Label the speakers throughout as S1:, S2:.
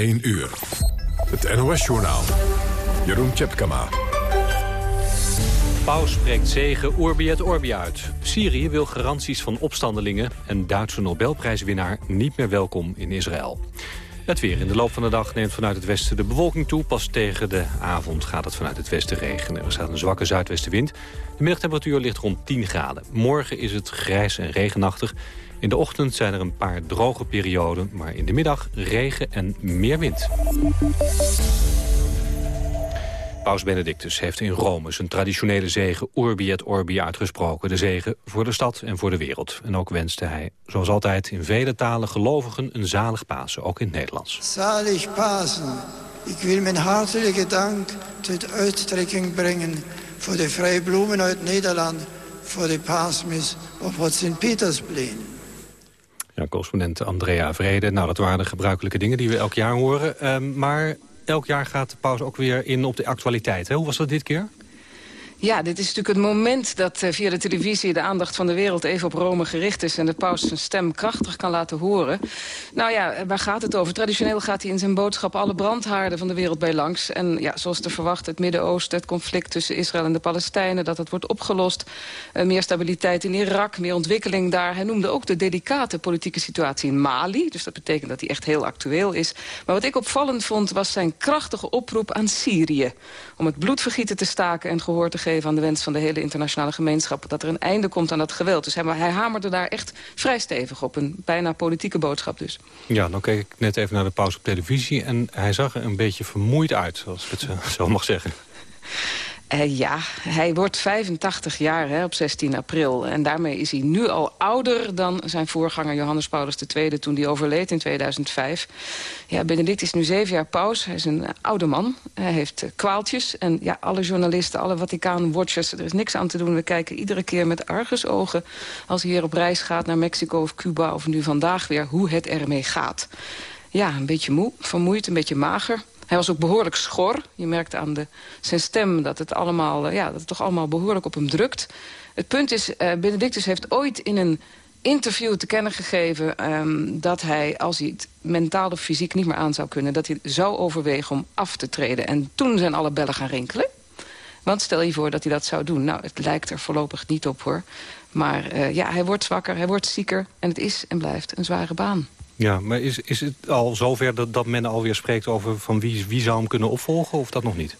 S1: 1 uur. Het NOS-journaal. Jeroen Tjepkama.
S2: Paus spreekt zegen Urbi et Orbi uit. Syrië wil garanties van opstandelingen... en Duitse Nobelprijswinnaar niet meer welkom in Israël. Het weer in de loop van de dag neemt vanuit het westen de bewolking toe. Pas tegen de avond gaat het vanuit het westen regenen. Er staat een zwakke zuidwestenwind. De middagtemperatuur ligt rond 10 graden. Morgen is het grijs en regenachtig. In de ochtend zijn er een paar droge perioden, maar in de middag regen en meer wind. Paus Benedictus heeft in Rome zijn traditionele zegen Urbi et Orbi uitgesproken. De zegen voor de stad en voor de wereld. En ook wenste hij, zoals altijd in vele talen, gelovigen een zalig Pasen, ook in het Nederlands.
S3: Zalig Pasen. Ik wil mijn hartelijke dank tot uittrekking brengen voor de vrije bloemen uit Nederland, voor de paasmis op het Sint-Pietersplein.
S2: Ja, correspondent Andrea Vrede. Nou, dat waren de gebruikelijke dingen die we elk jaar horen. Uh, maar elk jaar gaat de pauze ook weer in op de actualiteit. Hè? Hoe was dat dit keer?
S4: Ja, dit is natuurlijk het moment dat uh, via de televisie de aandacht van de wereld even op Rome gericht is... en de paus zijn stem krachtig kan laten horen. Nou ja, waar gaat het over? Traditioneel gaat hij in zijn boodschap alle brandhaarden van de wereld bij langs. En ja, zoals te verwachten, het Midden-Oosten, het conflict tussen Israël en de Palestijnen... dat het wordt opgelost, uh, meer stabiliteit in Irak, meer ontwikkeling daar. Hij noemde ook de delicate politieke situatie in Mali. Dus dat betekent dat hij echt heel actueel is. Maar wat ik opvallend vond, was zijn krachtige oproep aan Syrië... om het bloedvergieten te staken en gehoor te geven aan de wens van de hele internationale gemeenschap... dat er een einde komt aan dat geweld. Dus hij, hamerde daar echt vrij stevig op. Een bijna politieke boodschap dus.
S2: Ja, dan keek ik net even naar de pauze op televisie... en hij zag er een beetje vermoeid uit, als ik het zo mag zeggen.
S4: Uh, ja, hij wordt 85 jaar hè, op 16 april. En daarmee is hij nu al ouder dan zijn voorganger Johannes Paulus II... toen hij overleed in 2005. Ja, Benedict is nu zeven jaar paus. Hij is een oude man. Hij heeft uh, kwaaltjes. En ja, alle journalisten, alle Vaticaan-watchers... er is niks aan te doen. We kijken iedere keer met argusogen... als hij hier op reis gaat naar Mexico of Cuba... of nu vandaag weer, hoe het ermee gaat. Ja, een beetje moe, vermoeid, een beetje mager... Hij was ook behoorlijk schor. Je merkte aan de, zijn stem dat het, allemaal, eh, ja, dat het toch allemaal behoorlijk op hem drukt. Het punt is, uh, Benedictus heeft ooit in een interview te kennen gegeven... Um, dat hij, als hij het mentaal of fysiek niet meer aan zou kunnen... dat hij zou overwegen om af te treden. En toen zijn alle bellen gaan rinkelen. Want stel je voor dat hij dat zou doen. Nou, het lijkt er voorlopig niet op, hoor. Maar uh, ja, hij wordt zwakker, hij wordt zieker... en het is en blijft een zware baan.
S2: Ja, maar is, is het al zover dat, dat men alweer spreekt over van wie, wie zou hem kunnen opvolgen of dat nog niet?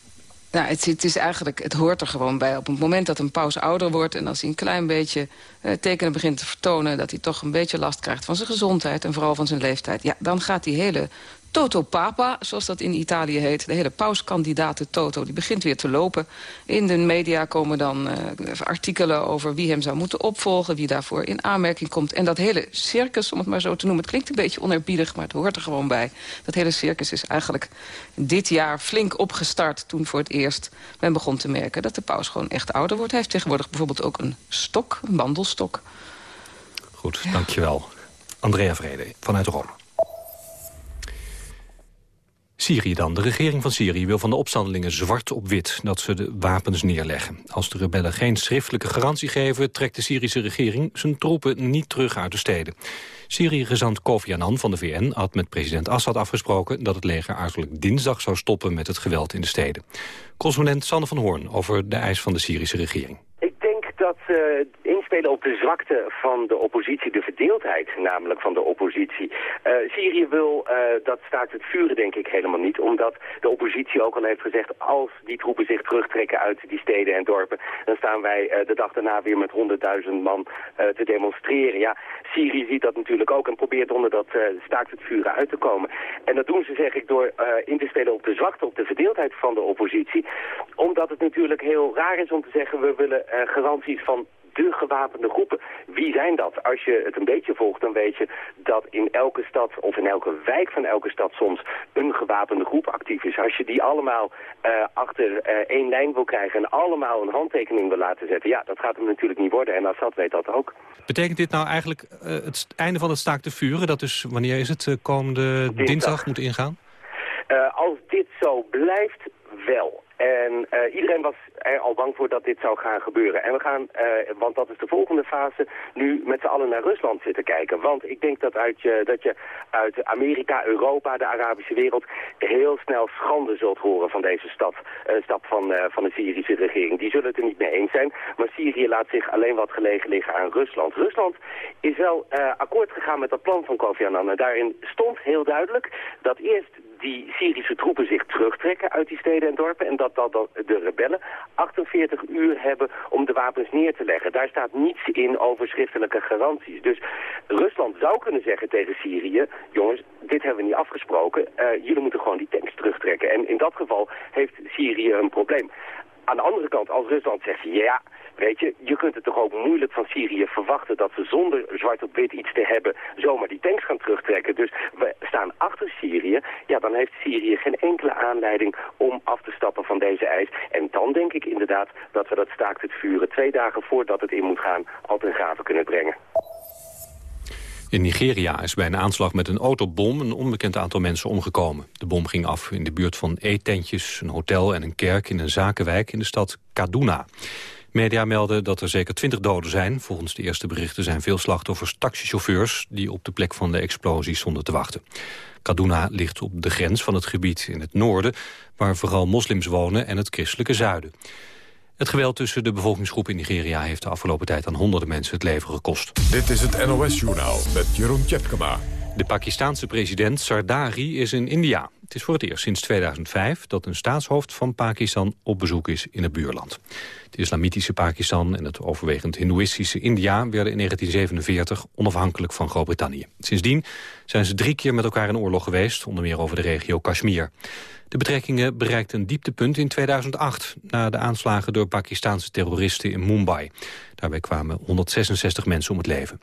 S4: Nou, het, het, is eigenlijk, het hoort er gewoon bij. Op het moment dat een paus ouder wordt... en als hij een klein beetje uh, tekenen begint te vertonen... dat hij toch een beetje last krijgt van zijn gezondheid... en vooral van zijn leeftijd... ja, dan gaat die hele Toto Papa, zoals dat in Italië heet. De hele pauskandidaat Toto, die begint weer te lopen. In de media komen dan uh, artikelen over wie hem zou moeten opvolgen... wie daarvoor in aanmerking komt. En dat hele circus, om het maar zo te noemen... het klinkt een beetje onerbiedig, maar het hoort er gewoon bij. Dat hele circus is eigenlijk dit jaar flink opgestart... toen voor het eerst men begon te merken dat de paus gewoon echt ouder wordt. Hij heeft tegenwoordig bijvoorbeeld ook een stok, een wandelstok.
S2: Goed, dankjewel. Andrea Vrede vanuit Rome. Syrië dan. De regering van Syrië wil van de opstandelingen zwart op wit dat ze de wapens neerleggen. Als de rebellen geen schriftelijke garantie geven, trekt de Syrische regering zijn troepen niet terug uit de steden. Syrië-gezant Kofi Annan van de VN had met president Assad afgesproken dat het leger uiterlijk dinsdag zou stoppen met het geweld in de steden. Correspondent Sanne van Hoorn over de eis van de Syrische regering
S5: dat uh, inspelen op de zwakte van de oppositie, de verdeeldheid namelijk van de oppositie. Uh, Syrië wil uh, dat staakt het vuren denk ik helemaal niet, omdat de oppositie ook al heeft gezegd als die troepen zich terugtrekken uit die steden en dorpen, dan staan wij de dag daarna weer met 100.000 man te demonstreren. Ja, Syrië ziet dat natuurlijk ook en probeert onder dat staakt het vuren uit te komen. En dat doen ze zeg ik door in te spelen op de zwakte, op de verdeeldheid van de oppositie, omdat het natuurlijk heel raar is om te zeggen we willen garantie van de gewapende groepen. Wie zijn dat? Als je het een beetje volgt, dan weet je dat in elke stad of in elke wijk van elke stad soms een gewapende groep actief is. Als je die allemaal uh, achter uh, één lijn wil krijgen en allemaal een handtekening wil laten zetten, ja, dat gaat hem natuurlijk niet worden. En Assad weet dat ook.
S2: Betekent dit nou eigenlijk uh, het einde van het staak te vuren? Dat dus, wanneer is het, komende dinsdag, dinsdag moet ingaan?
S5: als dit zo blijft, wel. En uh, iedereen was er al bang voor dat dit zou gaan gebeuren. En we gaan, uh, want dat is de volgende fase, nu met z'n allen naar Rusland zitten kijken. Want ik denk dat, uit je, dat je uit Amerika, Europa, de Arabische wereld... heel snel schande zult horen van deze stap, uh, stap van, van de Syrische regering. Die zullen het er niet mee eens zijn. Maar Syrië laat zich alleen wat gelegen liggen aan Rusland. Rusland is wel akkoord gegaan met dat plan van Kofi Annan. En daarin stond heel duidelijk dat eerst die Syrische troepen zich terugtrekken uit die steden en dorpen... en dat, dat, de rebellen 48 uur hebben om de wapens neer te leggen. Daar staat niets in over schriftelijke garanties. Dus Rusland zou kunnen zeggen tegen Syrië... jongens, dit hebben we niet afgesproken, uh, jullie moeten gewoon die tanks terugtrekken. En in dat geval heeft Syrië een probleem. Aan de andere kant, als Rusland zegt, ja, weet je, je kunt het toch ook moeilijk van Syrië verwachten dat ze zonder zwart op wit iets te hebben zomaar die tanks gaan terugtrekken. Dus we staan achter Syrië. Ja, dan heeft Syrië geen enkele aanleiding om af te stappen van deze eis. En dan denk ik inderdaad dat we dat staakt het vuren twee dagen voordat het in moet gaan al ten graven kunnen brengen.
S2: In Nigeria is bij een aanslag met een autobom een onbekend aantal mensen omgekomen. De bom ging af in de buurt van eetentjes, een hotel en een kerk in een zakenwijk in de stad Kaduna. Media melden dat er zeker 20 doden zijn. Volgens de eerste berichten zijn veel slachtoffers taxichauffeurs... die op de plek van de explosie stonden te wachten. Kaduna ligt op de grens van het gebied in het noorden... waar vooral moslims wonen en het christelijke zuiden. Het geweld tussen de bevolkingsgroepen in Nigeria... heeft de afgelopen tijd aan honderden mensen het leven gekost.
S1: Dit is het NOS-journaal met Jeroen Tjepkema.
S2: De Pakistanse president Sardari is in India. Het is voor het eerst sinds 2005 dat een staatshoofd van Pakistan op bezoek is in het buurland. Het islamitische Pakistan en het overwegend hindoeïstische India werden in 1947 onafhankelijk van Groot-Brittannië. Sindsdien zijn ze drie keer met elkaar in oorlog geweest, onder meer over de regio Kashmir. De betrekkingen bereikten een dieptepunt in 2008... na de aanslagen door Pakistanse terroristen in Mumbai. Daarbij kwamen 166 mensen om het leven.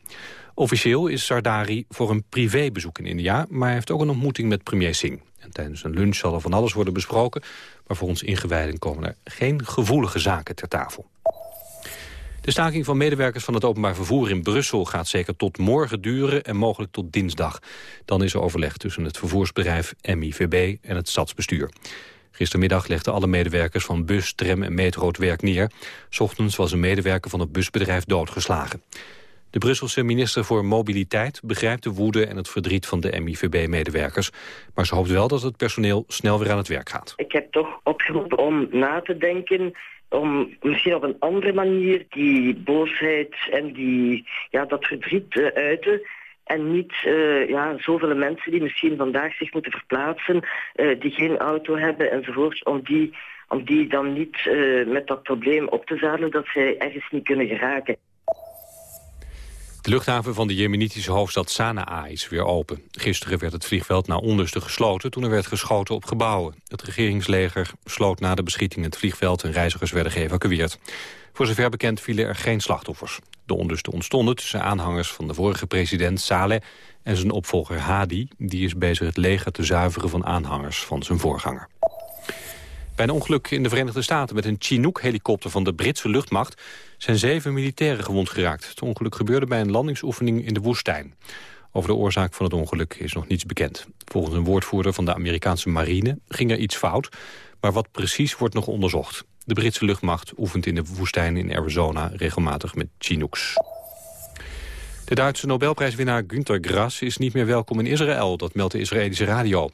S2: Officieel is Sardari voor een privébezoek in India... maar hij heeft ook een ontmoeting met premier Singh. En tijdens een lunch zal er van alles worden besproken... maar voor ons ingewijden komen er geen gevoelige zaken ter tafel. De staking van medewerkers van het openbaar vervoer in Brussel gaat zeker tot morgen duren en mogelijk tot dinsdag. Dan is er overleg tussen het vervoersbedrijf MIVB en het stadsbestuur. Gistermiddag legden alle medewerkers van bus, tram en metro het werk neer. Ochtends was een medewerker van het busbedrijf doodgeslagen. De Brusselse minister voor Mobiliteit begrijpt de woede en het verdriet van de MIVB-medewerkers. Maar ze hoopt wel dat het personeel snel weer aan het werk gaat.
S6: Ik heb toch opgeroepen om na te denken om misschien op een andere manier die boosheid en die, ja, dat verdriet te uiten. En niet uh, ja, zoveel mensen die misschien vandaag zich moeten verplaatsen, uh, die geen auto hebben enzovoort, om die, om die dan niet met dat probleem op te zadelen dat zij ergens niet kunnen geraken.
S2: De luchthaven van de jemenitische hoofdstad Sanaa is weer open. Gisteren werd het vliegveld na onlusten gesloten toen er werd geschoten op gebouwen. Het regeringsleger sloot na de beschieting het vliegveld en reizigers werden geëvacueerd. Voor zover bekend vielen er geen slachtoffers. De onlusten ontstonden tussen aanhangers van de vorige president Saleh en zijn opvolger Hadi. Die is bezig het leger te zuiveren van aanhangers van zijn voorganger. Bij een ongeluk in de Verenigde Staten met een Chinook-helikopter van de Britse luchtmacht zijn zeven militairen gewond geraakt. Het ongeluk gebeurde bij een landingsoefening in de woestijn. Over de oorzaak van het ongeluk is nog niets bekend. Volgens een woordvoerder van de Amerikaanse marine ging er iets fout, maar wat precies wordt nog onderzocht. De Britse luchtmacht oefent in de woestijn in Arizona regelmatig met Chinooks. De Duitse Nobelprijswinnaar Günter Grass is niet meer welkom in Israël, dat meldt de Israëlische radio.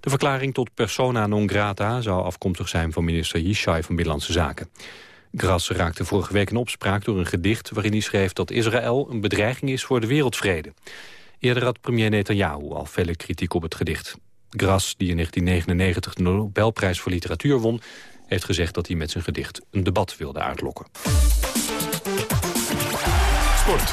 S2: De verklaring tot persona non grata zou afkomstig zijn van minister Yishai van Binnenlandse Zaken. Gras raakte vorige week in opspraak door een gedicht waarin hij schreef dat Israël een bedreiging is voor de wereldvrede. Eerder had premier Netanyahu al felle kritiek op het gedicht. Gras, die in 1999 de Nobelprijs voor literatuur won, heeft gezegd dat hij met zijn gedicht een debat wilde uitlokken. Sport.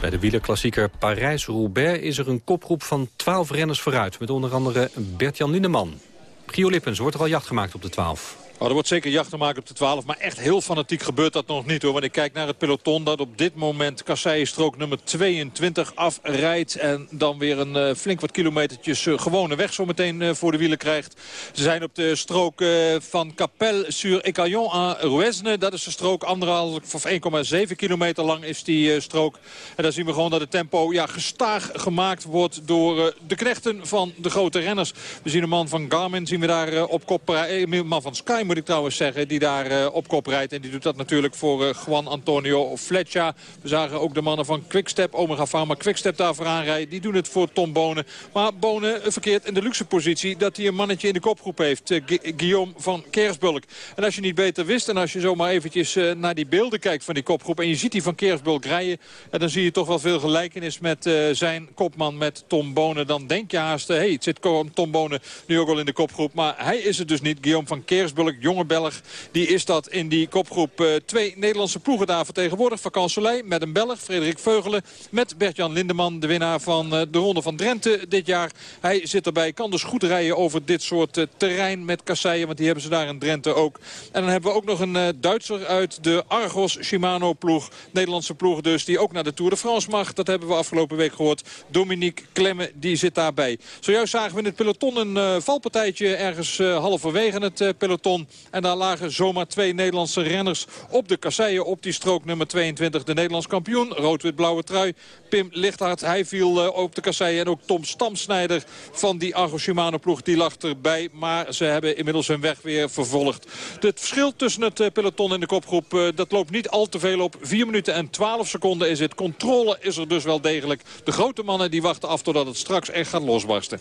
S2: Bij de wielerklassieker Parijs-Roubaix is er een kopgroep van 12 renners vooruit. Met onder andere Bert-Jan Lindeman. Gio Lippens wordt er al jacht gemaakt op de 12.
S7: Oh, er wordt zeker jacht maken op de 12. Maar echt heel fanatiek gebeurt dat nog niet hoor. Want ik kijk naar het peloton dat op dit moment strook nummer 22 afrijdt. En dan weer een uh, flink wat kilometertjes uh, gewone weg zometeen uh, voor de wielen krijgt. Ze zijn op de strook van Capelle sur Ecaillon aan Ruesne. Dat is de strook anderhalf of 1,7 kilometer lang is die strook. En daar zien we gewoon dat het tempo ja, gestaag gemaakt wordt door de knechten van de grote renners. We zien een man van Garmin zien we daar op kop. Een man van Sky moet ik trouwens zeggen. Die daar uh, op kop rijdt. En die doet dat natuurlijk voor uh, Juan Antonio Fletcher. We zagen ook de mannen van Quickstep, Omega Pharma Quickstep daar vooraan rijden. Die doen het voor Tom Bonen. Maar Bonen verkeert in de luxe positie dat hij een mannetje in de kopgroep heeft. Guillaume van Kersbulk. En als je niet beter wist en als je zomaar eventjes naar die beelden kijkt van die kopgroep. En je ziet die van Kersbulk rijden. dan zie je toch wel veel gelijkenis met zijn kopman met Tom Bonen. Dan denk je haast, hé, hey, het zit Tom Bonen nu ook al in de kopgroep. Maar hij is het dus niet. Guillaume van Kersbulk, jonge Belg. Die is dat in die kopgroep. Uh, twee Nederlandse ploegen daar vertegenwoordigd. Vakant Soleil met een Belg, Frederik Veugelen. Met Bert-Jan Lindeman, de winnaar van uh, de Ronde van Drenthe dit jaar. Hij zit erbij, kan dus goed rijden over dit soort uh, terrein met kasseien. Want die hebben ze daar in Drenthe ook. En dan hebben we ook nog een Duitser uit de Argos Shimano ploeg. Nederlandse ploeg dus, die ook naar de Tour de France mag. Dat hebben we afgelopen week gehoord. Dominique Klemme, die zit daarbij. Zojuist zagen we in het peloton een valpartijtje ergens halverwege het peloton. En daar lagen zomaar twee Nederlandse renners op de kasseien op die strook nummer 22. De Nederlands kampioen, rood-wit-blauwe trui. Pim Lichthart, hij viel uh, op de kasseien. En ook Tom Stamsnijder van die Argo Shimano ploeg, die lag erbij. Maar ze hebben inmiddels hun weg weer vervolgd. Het verschil tussen het uh, peloton en de kopgroep, uh, dat loopt niet al te veel op. 4 minuten en 12 seconden is het. Controle is er dus wel degelijk. De grote mannen die wachten af totdat het straks echt gaat losbarsten.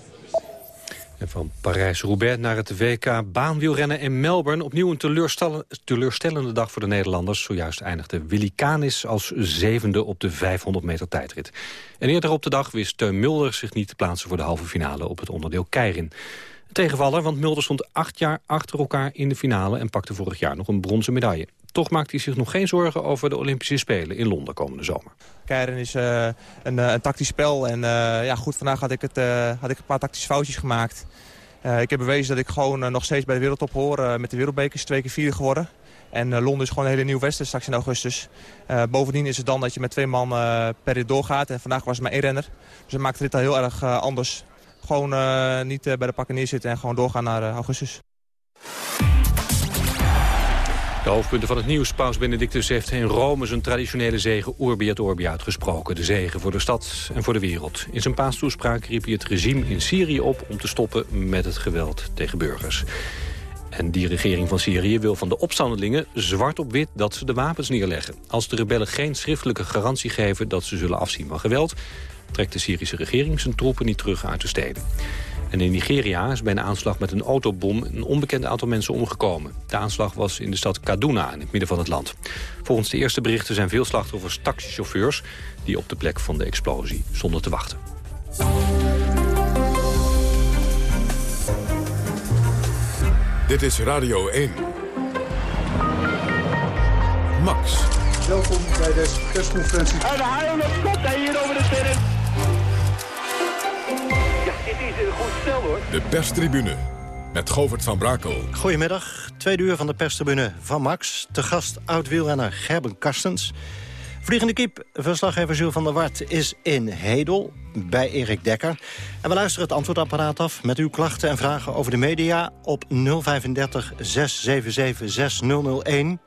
S2: En van Parijs-Roubaix naar het WK baanwielrennen in Melbourne. Opnieuw een teleurstellende dag voor de Nederlanders. Zojuist eindigde Willy Canis als zevende op de 500 meter tijdrit. En eerder op de dag wist Teun Mulder zich niet te plaatsen voor de halve finale op het onderdeel Keirin. Tegenvaller, want Mulder stond acht jaar achter elkaar in de finale... en pakte vorig jaar nog een bronzen medaille. Toch maakt hij zich nog geen zorgen over de Olympische Spelen in Londen komende zomer.
S8: Keirin is uh, een, eh, een, tactisch spel. En uh, ja, goed, vandaag had ik, het, had ik een paar tactische foutjes gemaakt. ik heb bewezen dat ik gewoon nog steeds bij de wereldtop hoor. met de wereldbekers twee keer vierde geworden. En Londen is gewoon een hele nieuwe wedstrijd straks in augustus. bovendien is het dan dat je met twee man per rit doorgaat. En vandaag was het maar één renner. Dus dat maakt dit al heel erg anders. Gewoon niet bij de pakken neerzitten en gewoon doorgaan naar augustus.
S2: De hoofdpunten van het nieuws. Paus Benedictus heeft in Rome zijn traditionele zegen Urbi et Orbi uitgesproken. De zegen voor de stad en voor de wereld. In zijn paastoespraak riep hij het regime in Syrië op om te stoppen met het geweld tegen burgers. En die regering van Syrië wil van de opstandelingen zwart op wit dat ze de wapens neerleggen. Als de rebellen geen schriftelijke garantie geven dat ze zullen afzien van geweld... trekt de Syrische regering zijn troepen niet terug uit de steden. En in Nigeria is bij een aanslag met een autobom een onbekend aantal mensen omgekomen. De aanslag was in de stad Kaduna, in het midden van het land. Volgens de eerste berichten zijn veel slachtoffers taxichauffeurs... die op de plek van de explosie stonden te wachten.
S1: Dit is Radio 1. Max.
S9: Welkom bij deze persconferentie.
S10: En de haal op hier over de terrein is een goed spel hoor.
S1: De perstribune met Govert van Brakel.
S11: Goedemiddag, tweede uur van de perstribune van Max. Te gast oud-wielrenner Gerben Kastens. Vliegende kiep, verslaggever Jules van der Wart is in Hedel bij Erik Dekker. En we luisteren het antwoordapparaat af met uw klachten en vragen over de media op 035 677 6001.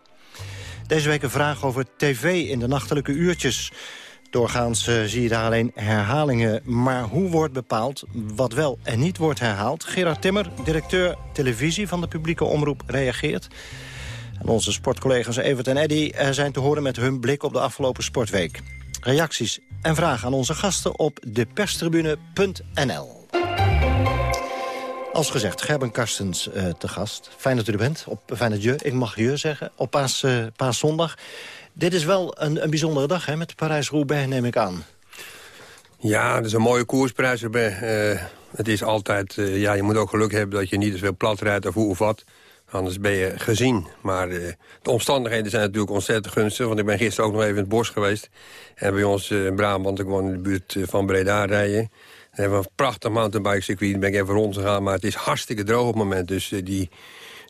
S11: Deze week een vraag over tv in de nachtelijke uurtjes. Doorgaans uh, zie je daar alleen herhalingen. Maar hoe wordt bepaald wat wel en niet wordt herhaald? Gerard Timmer, directeur televisie van de publieke omroep, reageert. En onze sportcollega's Evert en Eddy uh, zijn te horen met hun blik op de afgelopen sportweek. Reacties en vragen aan onze gasten op deperstribune.nl. Als gezegd, Gerben Karstens uh, te gast. Fijn dat u er bent. Op, fijn dat je, ik mag je zeggen, op paas, paaszondag. Dit is wel een, een bijzondere dag hè, met Parijs-Roubaix, neem ik aan.
S12: Ja, het is een mooie koers, Uh, het is altijd, uh, ja, je moet ook geluk hebben dat je niet te veel plat rijdt of hoe of wat. Anders ben je gezien. Maar uh, de omstandigheden zijn natuurlijk ontzettend gunstig. Want ik ben gisteren ook nog even in het bos geweest. En bij ons in Brabant, ik woon in de buurt van Breda rijden. We hebben een prachtig mountainbike circuit. Daar ben ik even rond gegaan. Maar het is hartstikke droog op het moment. Dus die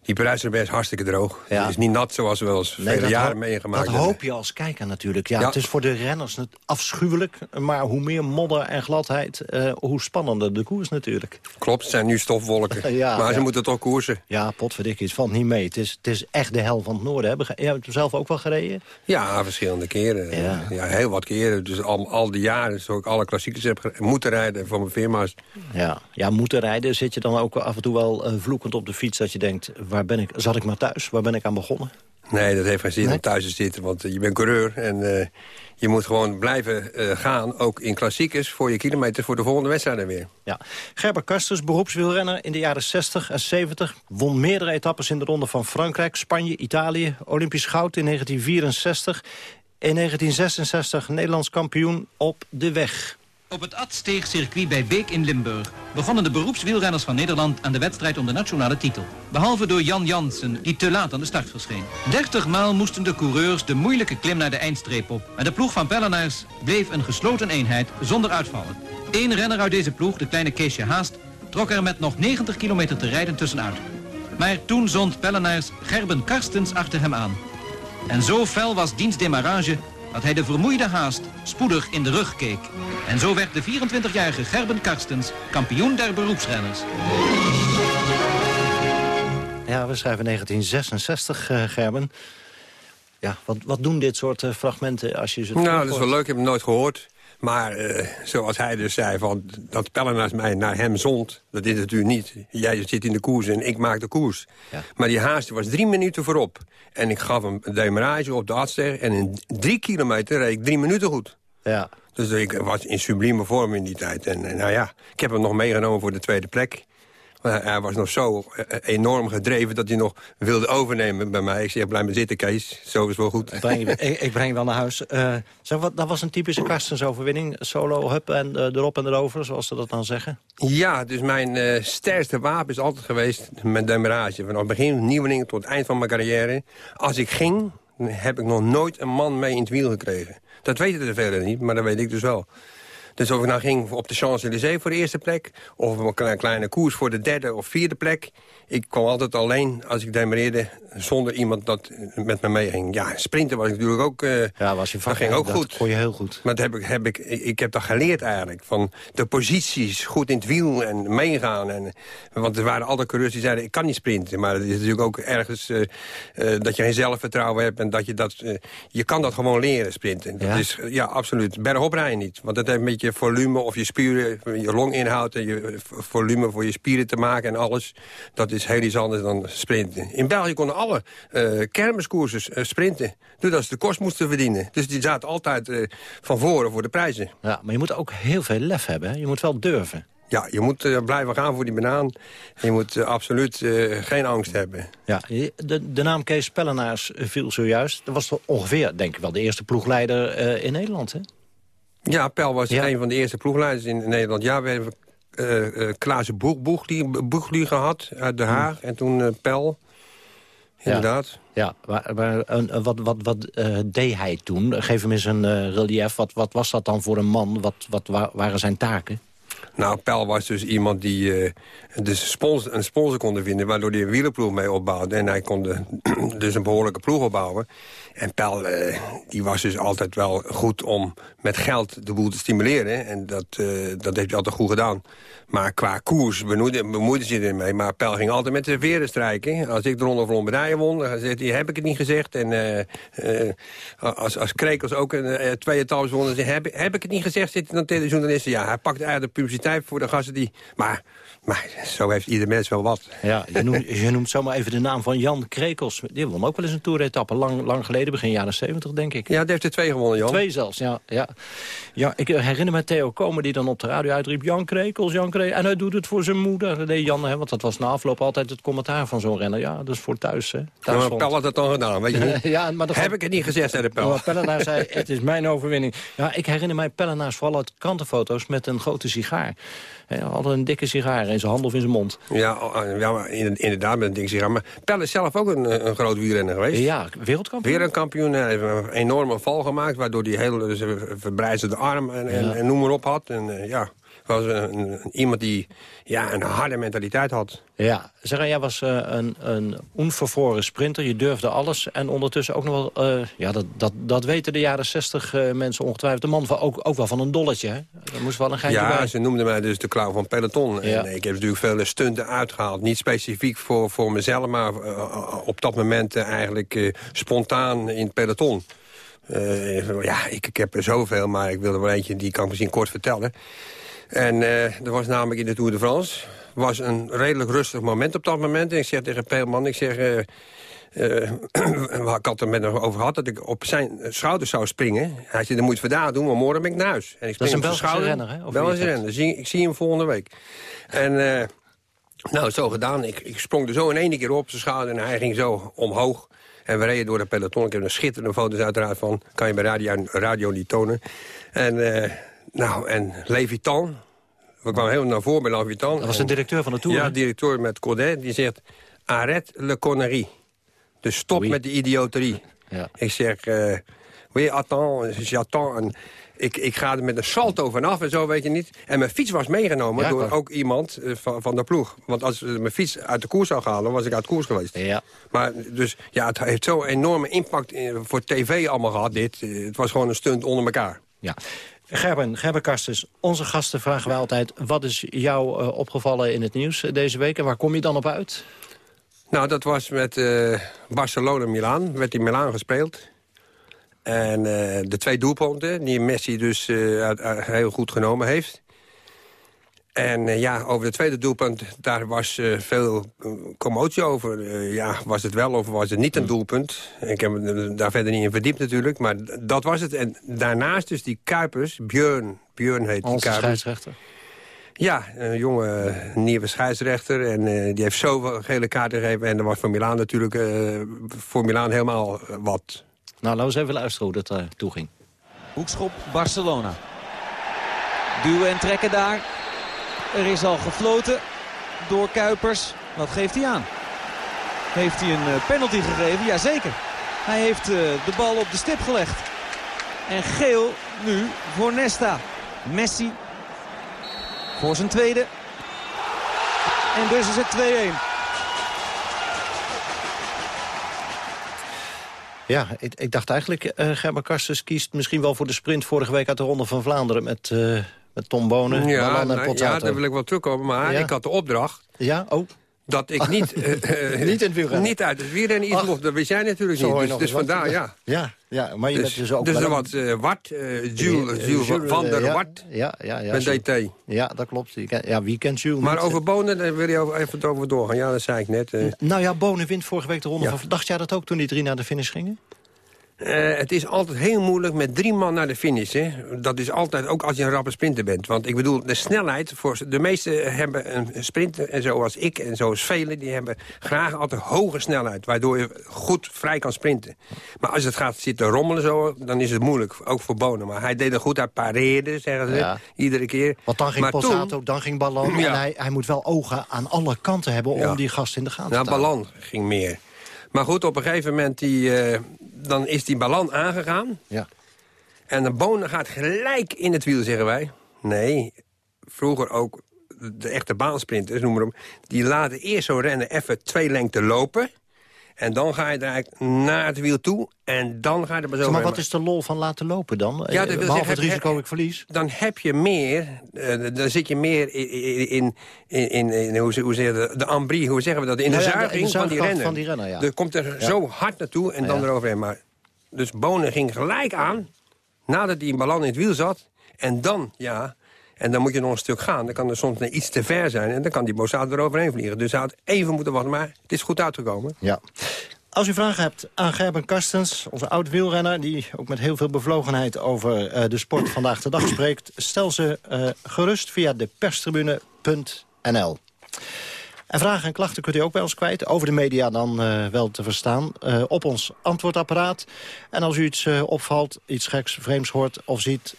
S12: Die parijs is hartstikke droog. Het is niet nat zoals we wel eens vele jaren meegemaakt
S11: Dat hoop je als kijker natuurlijk. Ja, Het is voor de renners afschuwelijk. Maar hoe meer modder en gladheid, uh, hoe spannender de koers natuurlijk.
S12: Klopt, het zijn nu stofwolken. ja, maar ze moeten toch koersen.
S11: Ja, potverdikkie, het valt niet mee. Het is, het is echt de hel van het noorden. Hè? Je hebt zelf ook wel gereden?
S12: Ja, verschillende keren. Ja, ja heel wat keren. Dus al, al die jaren, zo ik alle klassiekers heb moeten rijden voor mijn firma's.
S11: Ja, ja moeten rijden. Zit je dan ook af en toe wel uh, vloekend op de fiets dat je denkt... waar ben ik, zat ik maar thuis? Waar ben ik aan begonnen?
S12: Nee, dat heeft geen zin om thuis te zitten, want je bent coureur. En uh, je moet gewoon blijven uh, gaan, ook in klassiekers... voor je kilometer voor de volgende wedstrijden weer.
S11: Ja. Gerber Kasters, beroepswielrenner in de jaren 60 en 70... won meerdere etappes in de ronde van Frankrijk, Spanje, Italië... Olympisch goud in 1964. In 1966 Nederlands kampioen op de weg.
S13: Op het Adsteeg-circuit bij Beek in Limburg begonnen de beroepswielrenners van Nederland aan de wedstrijd om de nationale titel. Behalve door Jan Jansen, die te laat aan de start verscheen. 30 maal moesten de coureurs de moeilijke klim naar de eindstreep op. Maar de ploeg van Pellenaars bleef een gesloten eenheid zonder uitvallen. Eén renner uit deze ploeg, de kleine Keesje Haast, trok er met nog 90 kilometer te rijden tussenuit. Maar toen zond Pellenaars Gerben Karstens achter hem aan. En zo fel was dienstdemarrage dat hij de vermoeide haast spoedig in de rug keek. En zo werd de 24-jarige Gerben Karstens kampioen der beroepsrenners.
S11: Ja, we schrijven 1966, uh, Gerben. Ja, wat, wat doen dit soort uh, fragmenten als je ze
S12: Nou, dat is wel leuk, ik heb het nooit gehoord. Maar uh, zoals hij dus zei, van, dat Pellenaars mij naar hem zond... dat is natuurlijk niet. Jij zit in de koers en ik maak de koers. Ja. Maar die haast was drie minuten voorop. En ik gaf hem een demarage op de Adster... en in drie kilometer reed ik drie minuten goed.
S11: Ja.
S12: Dus ik was in sublieme vorm in die tijd. En, en nou ja, ik heb hem nog meegenomen voor de tweede plek. Maar hij was nog zo eh, enorm gedreven dat hij nog wilde overnemen bij mij. Ik zei, blijf maar zitten, Kees. Zo is wel goed.
S11: Ik breng, ik, ik breng wel naar huis. Uh, zeg, wat, dat was een typische Karstens overwinning. Solo, hup en uh, erop en erover, zoals ze dat dan zeggen.
S12: Ja, dus mijn uh, sterkste wapen is altijd geweest mijn demarage. Vanaf begin nieuweling tot eind van mijn carrière. Als ik ging, heb ik nog nooit een man mee in het wiel gekregen. Dat weten de velen niet, maar dat weet ik dus wel. Dus of ik nou ging op de Champs-Élysées voor de eerste plek... of een kleine koers voor de derde of vierde plek... ik kwam altijd alleen als ik demareerde zonder iemand dat met me meeging. Ja, sprinten was ik natuurlijk ook... Uh,
S11: ja, was je
S12: dat ging ook
S11: dat
S12: goed.
S11: kon je heel goed.
S12: Maar dat heb ik, heb ik, ik heb dat geleerd eigenlijk. Van de posities, goed in het wiel en meegaan. En, want er waren altijd coureurs die zeiden, ik kan niet sprinten. Maar het is natuurlijk ook ergens uh, uh, dat je geen zelfvertrouwen hebt... en dat je dat... je kan dat gewoon leren, sprinten. Dat ja? is, ja, absoluut. Bergop rijden niet. Want dat heeft een beetje volume of je spieren, je longinhoud... en je volume voor je spieren te maken en alles. Dat is heel iets anders dan sprinten. In België konden alle uh, kermiskoersers uh, sprinten. Doordat ze de kost moesten verdienen. Dus die zaten altijd uh, van voren voor de prijzen.
S11: Ja, maar je moet ook heel veel lef hebben. Hè? Je moet wel durven.
S12: Ja, je moet blijven gaan voor die banaan. Je moet absoluut geen angst hebben.
S11: Ja, de, de naam Kees Pellenaars viel zojuist. Dat was toch ongeveer, denk ik wel, de eerste ploegleider in Nederland, hè?
S12: Ja, Pel was ja. een van de eerste ploegleiders in Nederland. Ja, we hebben uh, Klaas Boegli gehad uit Den Haag. Hmm. En toen Pel. Inderdaad.
S11: Ja, maar, maar wat, wat, wat uh, deed hij toen? Geef hem eens een uh, relief. Wat, wat was dat dan voor een man? Wat, wat waren zijn taken?
S12: Nou, Pel was dus iemand die uh, dus sponsor, een sponsor kon vinden... waardoor hij een wielerploeg mee opbouwde. En hij kon de, dus een behoorlijke ploeg opbouwen. En Pel uh, die was dus altijd wel goed om met geld de boel te stimuleren. En dat, uh, dat heeft hij altijd goed gedaan. Maar qua koers bemoeide, bemoeide ze ermee. Maar Pel ging altijd met de veren strijken. Als ik de Ronde van Lombardije won, dan zei hij, heb ik het niet gezegd. En als, als Krekels ook een twee etappes won, dan heb, heb ik het niet gezegd, zit dan tegen de journalisten. Ja, hij pakt eigenlijk de publiciteit voor de gasten die... Maar, maar zo heeft ieder mens wel wat.
S11: Ja, je noemt, je noemt zomaar even de naam van Jan Krekels. Die won ook wel eens een toeretappe, lang, lang geleden, begin jaren 70, denk ik.
S12: Ja, die heeft er twee gewonnen, Jan.
S11: Twee zelfs, ja. ja. ja ik herinner me Theo Komen die dan op de radio uitriep... Jan Krekels, Jan Krekels. En hij doet het voor zijn moeder. Dat deed Jan, hè, want dat was na afloop altijd het commentaar van zo'n renner. Ja, dat is voor thuis. Hè. thuis
S12: maar Pel had het dan gedaan, weet je niet?
S11: ja, maar dat
S12: Heb ik het niet gezegd, zei de Pel.
S11: Maar Pellenaar zei, het is mijn overwinning. Ja, ik herinner mij Pellenaars vooral uit krantenfoto's met een grote sigaar. Hij had een dikke sigaar in zijn hand of in zijn mond.
S12: Ja, ja maar inderdaad met een dikke sigaar. Maar Pelle is zelf ook een, een groot wielrenner geweest.
S11: Ja, wereldkampioen.
S12: Wereldkampioen. Hij heeft een enorme val gemaakt. Waardoor hij hele verbrijzelde arm en, en, en, noem maar op had. En, uh, ja, was een, iemand die ja, een harde mentaliteit had.
S11: Ja, zeg, jij was eh, een, een onvervoren sprinter. Je durfde alles. En ondertussen ook nog wel... eh, ja, dat, dat, dat weten de jaren 60 eh, mensen ongetwijfeld. De man van, ook, ook wel van een dolletje, hè? Er moest wel een geintje
S12: Ja,
S11: bij.
S12: ze noemden mij dus de clown van peloton.
S11: Ja.
S12: En ik heb natuurlijk veel stunten uitgehaald. Niet specifiek voor, voor mezelf, maar op dat moment eigenlijk spontaan in het peloton. Ja, ik, ik heb er zoveel, maar ik wil er wel eentje, die kan ik misschien kort vertellen. En dat was namelijk in de Tour de France. was een redelijk rustig moment op dat moment. En ik zeg tegen Peelman, ik zeg... eh, ik had er met hem over gehad dat ik op zijn schouders zou springen. Hij zei, dat moet je vandaag doen, maar morgen ben ik naar huis. En ik
S11: Dat is
S12: spring
S11: een
S12: op zijn schouder.
S11: renner, hè? Of
S12: Belgische renner. Zie- Ik zie hem volgende week. En nou, zo gedaan. Ik, ik sprong er zo in één keer op zijn schouder en hij ging zo omhoog. En we reden door de peloton. Ik heb er schitterende foto's uiteraard van. Kan je bij radio, radio niet tonen. En, nou, en Levitan. We kwamen heel naar voren bij Levitan.
S11: Dat was de directeur van de Tour,
S12: Ja, directeur met Codet. Die zegt, arrête le connerie. Dus stop met de idioterie.
S11: Ja.
S12: Ik zeg, eh oui, attends, j'attends. En ik, ik ga er met een salto vanaf en zo, weet je niet. En mijn fiets was meegenomen
S11: Ja,
S12: door ook iemand eh, van, van de ploeg. Want als mijn fiets uit de koers zou halen, was ik uit koers geweest.
S11: Ja.
S12: Maar dus, ja, het heeft zo'n enorme impact in- voor tv allemaal gehad, dit. Eh, Het was gewoon een stunt onder elkaar.
S11: Ja. Gerben, Gerben Karstens, onze gasten vragen wij altijd... wat is jou eh, opgevallen in het nieuws eh, deze week en waar kom je dan op uit?
S12: Nou, dat was met eh Barcelona-Milaan. Werd in Milaan gespeeld. En de twee doelpunten, die Messi dus heel goed genomen heeft. En eh, ja, over het tweede doelpunt, daar was eh, veel eh, commotie over. Eh, ja, was het wel of was het niet een doelpunt? Ik heb me daar verder niet in verdiept natuurlijk, maar dat was het. En daarnaast dus die Kuipers, Björn, Björn heet die
S11: Onze
S12: Kuipers.
S11: scheidsrechter.
S12: Ja, een jonge nieuwe scheidsrechter. En eh, die heeft zoveel gele kaarten gegeven. En er was voor Milaan natuurlijk eh, voor Milaan helemaal wat.
S11: Nou, laten we eens even luisteren hoe dat uh, toe ging.
S14: Hoekschop Barcelona. Duwen en trekken daar. Er is al gefloten door Kuipers. Wat geeft hij aan? Heeft hij een eh, penalty gegeven? Jazeker. Hij heeft uh, de bal op de stip gelegd. En geel nu voor Nesta. Messi voor zijn tweede. En dus is het 2-1.
S11: Ja, ik, ik dacht eigenlijk, uh, Gerber Karstens kiest misschien wel voor de sprint vorige week uit de Ronde van Vlaanderen met, met Tom Bonen,
S12: ja,
S11: en
S12: nou,
S11: Pozzato.
S12: Ja, daar wil ik wel terugkomen, maar
S11: Ja?
S12: ik had de opdracht
S11: Ja, oh.
S12: dat ik niet, uh,
S11: Niet in het
S12: niet uit het wielrennen iets mocht. Dat wist jij natuurlijk niet. Dus, dus vandaar, ja.
S11: Ja, ja, maar je
S12: Dus,
S11: bent dus ook...
S12: dus er wat uh, Wart, uh, Jules,
S11: Eh,
S12: Jules,
S11: Jules,
S12: van
S11: eh,
S12: der
S11: ja,
S12: Wart,
S11: Ja, ja, ja.
S12: met DT.
S11: Ja, dat klopt. Ja, wie kent Jules
S12: Maar over Bonen, daar wil je over, even over doorgaan. Ja, dat zei ik net. eh.
S11: Nou ja, Bonen wint vorige week de Ronde van... Dacht jij dat ook toen die drie naar de finish gingen?
S12: Eh, het is altijd heel moeilijk met drie man naar de finish. Hè. Dat is altijd, ook als je een rappe sprinter bent. Want ik bedoel, de snelheid... Voor, de meesten hebben een sprinter, en zoals ik en zoals velen... die hebben graag altijd hoge snelheid. Waardoor je goed vrij kan sprinten. Maar als het gaat zitten rommelen zo, dan is het moeilijk. Ook voor Bonen. Maar hij deed er goed, hij pareerde, zeggen ze.
S11: Ja.
S12: Iedere keer.
S11: Want dan ging
S12: maar
S11: Pozzato,
S12: toen-
S11: dan ging Ballon.
S12: Ja.
S11: En hij, hij moet wel ogen aan alle kanten hebben
S12: Ja.
S11: om die gast in de gaten
S12: Nou,
S11: te houden.
S12: Ballan ging meer. Maar goed, op een gegeven moment die, eh, dan is die Ballan aangegaan.
S11: Ja.
S12: En de bonen gaat gelijk in het wiel, zeggen wij. Nee, vroeger ook de echte baansprinters, noem maar op... die laten eerst zo rennen even twee lengte lopen... en dan ga je er eigenlijk naar het wiel toe... en dan ga je er maar zo
S11: maar
S12: rennen.
S11: wat is de lol van laten lopen dan?
S12: Ja,
S11: Eh,
S12: dat wil
S11: Behalve het
S12: heb-
S11: risico ik verlies.
S12: dan heb je meer, eh, dan zit je meer in, in, in, in, in- hoe, ze- hoe zeg je dat, de ambrie, hoe zeggen we dat, in de
S11: ja, de- in de
S12: zuiging van die renner.
S11: van die renner, ja.
S12: Er komt er
S11: Ja.
S12: zo hard naartoe en dan
S11: Ja.
S12: eroverheen. Maar, dus Bonen ging gelijk aan, nadat hij in ballon in het wiel zat. En dan, ja, en dan moet je nog een stuk gaan. Dan kan er soms iets te ver zijn en dan kan die Bossaat eroverheen vliegen. Dus hij had even moeten wachten, maar het is goed uitgekomen.
S11: Ja. Als u vragen hebt aan Gerben Karstens, onze oud-wielrenner... die ook met heel veel bevlogenheid over eh, de sport vandaag de dag spreekt... stel ze eh, gerust via de perstribune.nl. En vragen en klachten kunt u ook bij ons kwijt. Over de media dan eh, wel te verstaan. op ons antwoordapparaat. En als u iets opvalt, iets geks, vreemds hoort of ziet...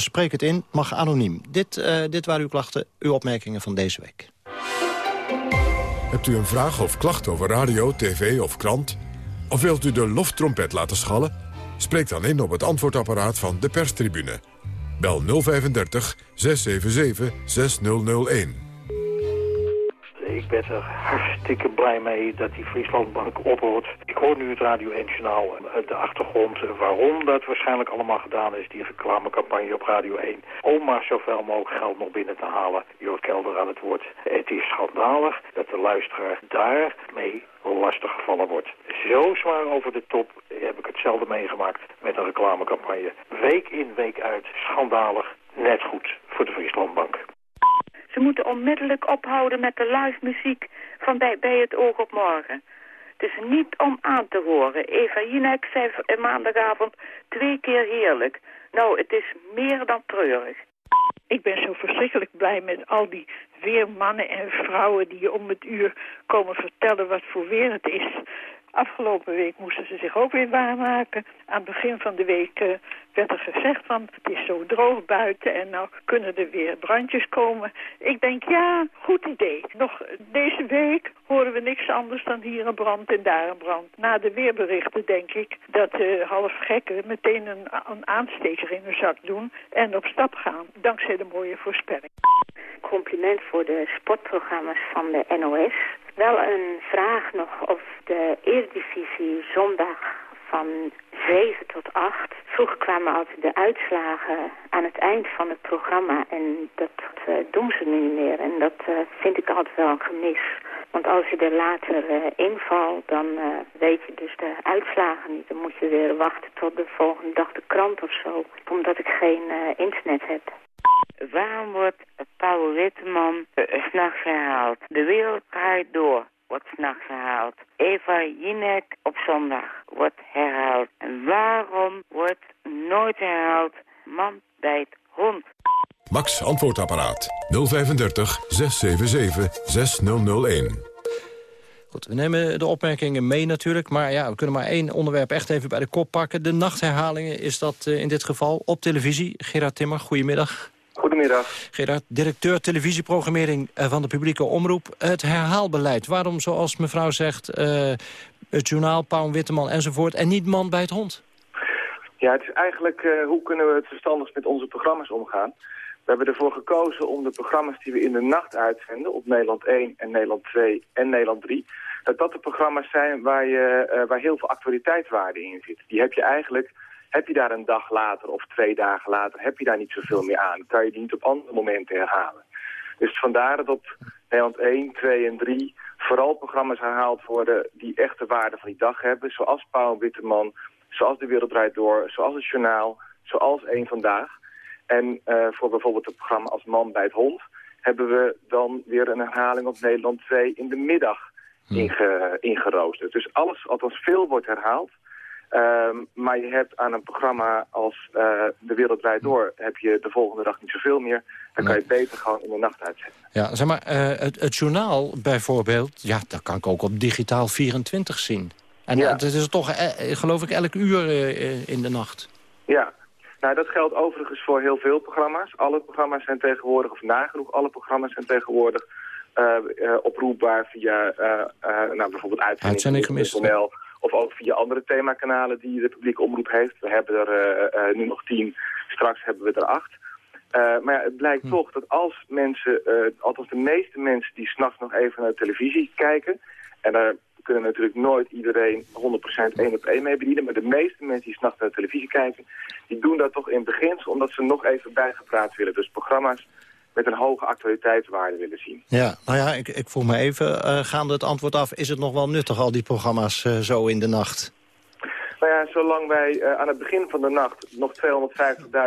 S11: spreek het in, mag anoniem. Dit, eh, dit waren uw klachten, uw opmerkingen van deze week.
S1: Hebt u een vraag of klacht over radio, tv of krant? Of wilt u de loftrompet laten schallen? Spreek dan in op het antwoordapparaat van de perstribune. Bel 035 677 6001.
S15: Ik ben er hartstikke blij mee dat die Frieslandbank ophoort. Ik hoor nu het Radio 1 Journaal. De achtergrond waarom dat waarschijnlijk allemaal gedaan is, die reclamecampagne op Radio 1. Om maar zoveel mogelijk geld nog binnen te halen. Jort Kelder aan het woord. Het is schandalig dat de luisteraar daarmee lastig gevallen wordt. Zo zwaar over de top heb ik hetzelfde meegemaakt met een reclamecampagne. Week in, week uit, schandalig, net goed voor de Frieslandbank.
S16: Ze moeten onmiddellijk ophouden met de live muziek van bij, bij het oog op morgen. Het is niet om aan te horen. Eva Jinek zei maandagavond twee keer heerlijk. Nou, het is meer dan treurig.
S17: Ik ben zo verschrikkelijk blij met al die weermannen en vrouwen die om het uur komen vertellen wat voor weer het is. Afgelopen week moesten ze zich ook weer waarmaken. Aan het begin van de week uh, werd er gezegd van het is zo droog buiten en nou kunnen er weer brandjes komen. Ik denk ja, goed idee. Nog deze week horen we niks anders dan hier een brand en daar een brand. Na de weerberichten denk ik dat uh, half gekken meteen een, een aansteker in hun zak doen en op stap gaan. Dankzij de mooie voorspelling.
S16: Compliment voor de sportprogramma's van de NOS. Wel een vraag nog of de Eredivisie zondag van 7 tot 8. Vroeger kwamen altijd de uitslagen aan het eind van het programma en dat uh, doen ze nu niet meer. En dat uh, vind ik altijd wel een gemis. Want als je er later uh, invalt, dan weet je dus de uitslagen niet. Dan moet je weer wachten tot de volgende dag de krant of zo. Omdat ik geen internet heb. Waarom wordt Paul Witteman s'nachts herhaald? De wereld draait door wordt s'nachts herhaald. Eva Jinek op zondag wordt herhaald. En waarom wordt nooit herhaald man bijt hond?
S1: Max Antwoordapparaat 035 677 6001.
S11: Goed, we nemen de opmerkingen mee natuurlijk. Maar ja, we kunnen maar één onderwerp echt even bij de kop pakken. De nachtherhalingen is dat in dit geval op televisie. Gerard Timmer, goedemiddag.
S18: Goedemiddag.
S11: Gerard, directeur televisieprogrammering van de publieke omroep. Het herhaalbeleid, waarom zoals mevrouw zegt... Uh, het journaal, Paul Witteman enzovoort... en niet man bij het hond?
S18: Ja, het is eigenlijk uh, hoe kunnen we het verstandigst met onze programma's omgaan. We hebben ervoor gekozen om de programma's die we in de nacht uitzenden... op Nederland 1 en Nederland 2 en Nederland 3... dat dat de programma's zijn waar, je, uh, waar heel veel actualiteitswaarde in zit. Die heb je eigenlijk heb je daar een dag later of twee dagen later, heb je daar niet zoveel meer aan. Kan je die niet op andere momenten herhalen. Dus vandaar dat op Nederland 1, 2 en 3 vooral programma's herhaald worden die echt de waarde van die dag hebben. Zoals Paul Witteman, zoals De Wereld Draait Door, zoals Het Journaal, zoals Eén Vandaag. En uh, voor bijvoorbeeld het programma als Man bij het Hond hebben we dan weer een herhaling op Nederland 2 in de middag inge, ingeroosterd. Dus alles, althans veel wordt herhaald. Um, maar je hebt aan een programma als uh, De Wereld Draait Door... heb je de volgende dag niet zoveel meer. Dan kan je het beter gewoon in de nacht uitzetten.
S11: Ja, zeg maar, uh, het, het, journaal bijvoorbeeld... ja, dat kan ik ook op digitaal 24 zien. En ja. dat is toch, eh, geloof ik, elk uur uh, in de nacht.
S18: Ja, nou, dat geldt overigens voor heel veel programma's. Alle programma's zijn tegenwoordig, of nagenoeg alle programma's zijn tegenwoordig... oproepbaar via nou, bijvoorbeeld uitzending,
S11: uitzending gemist.
S18: Of ook via andere themakanalen die de publieke omroep heeft. We hebben er uh, uh, nu nog tien, straks hebben we er acht. Uh, maar ja, het blijkt hm. toch dat als mensen, althans de meeste mensen die s'nachts nog even naar de televisie kijken... en daar kunnen natuurlijk nooit iedereen 100% één op één mee bedienen... maar de meeste mensen die s'nachts naar de televisie kijken... die doen dat toch in beginsel omdat ze nog even bijgepraat willen. Dus programma's met een hoge actualiteitswaarde willen zien.
S11: Ja, nou ja, ik, ik voel me even uh, gaande het antwoord af. Is het nog wel nuttig, al die programma's uh, zo in de nacht?
S18: Nou ja, zolang wij uh, aan het begin van de nacht nog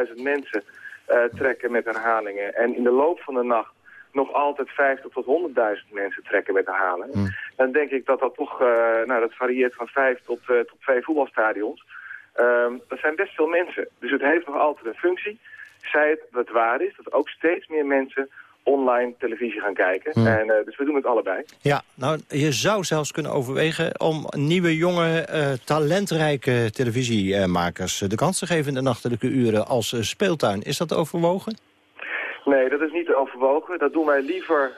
S18: 250.000 mensen trekken met herhalingen... en in de loop van de nacht nog altijd 50 tot 100.000 mensen trekken met herhalingen... Mm. dan denk ik dat dat toch, nou dat varieert van 5 tot, tot 2 voetbalstadions... Ehm, dat zijn best veel mensen. Dus het heeft nog altijd een functie zei het dat het waar is, dat ook steeds meer mensen online televisie gaan kijken. Hmm. En, uh, dus we doen het allebei.
S11: Ja, nou, je zou zelfs kunnen overwegen om nieuwe, jonge, uh, talentrijke televisiemakers de kans te geven in de nachtelijke uren als speeltuin. Is dat overwogen?
S18: Nee, dat is niet overwogen. Dat doen wij liever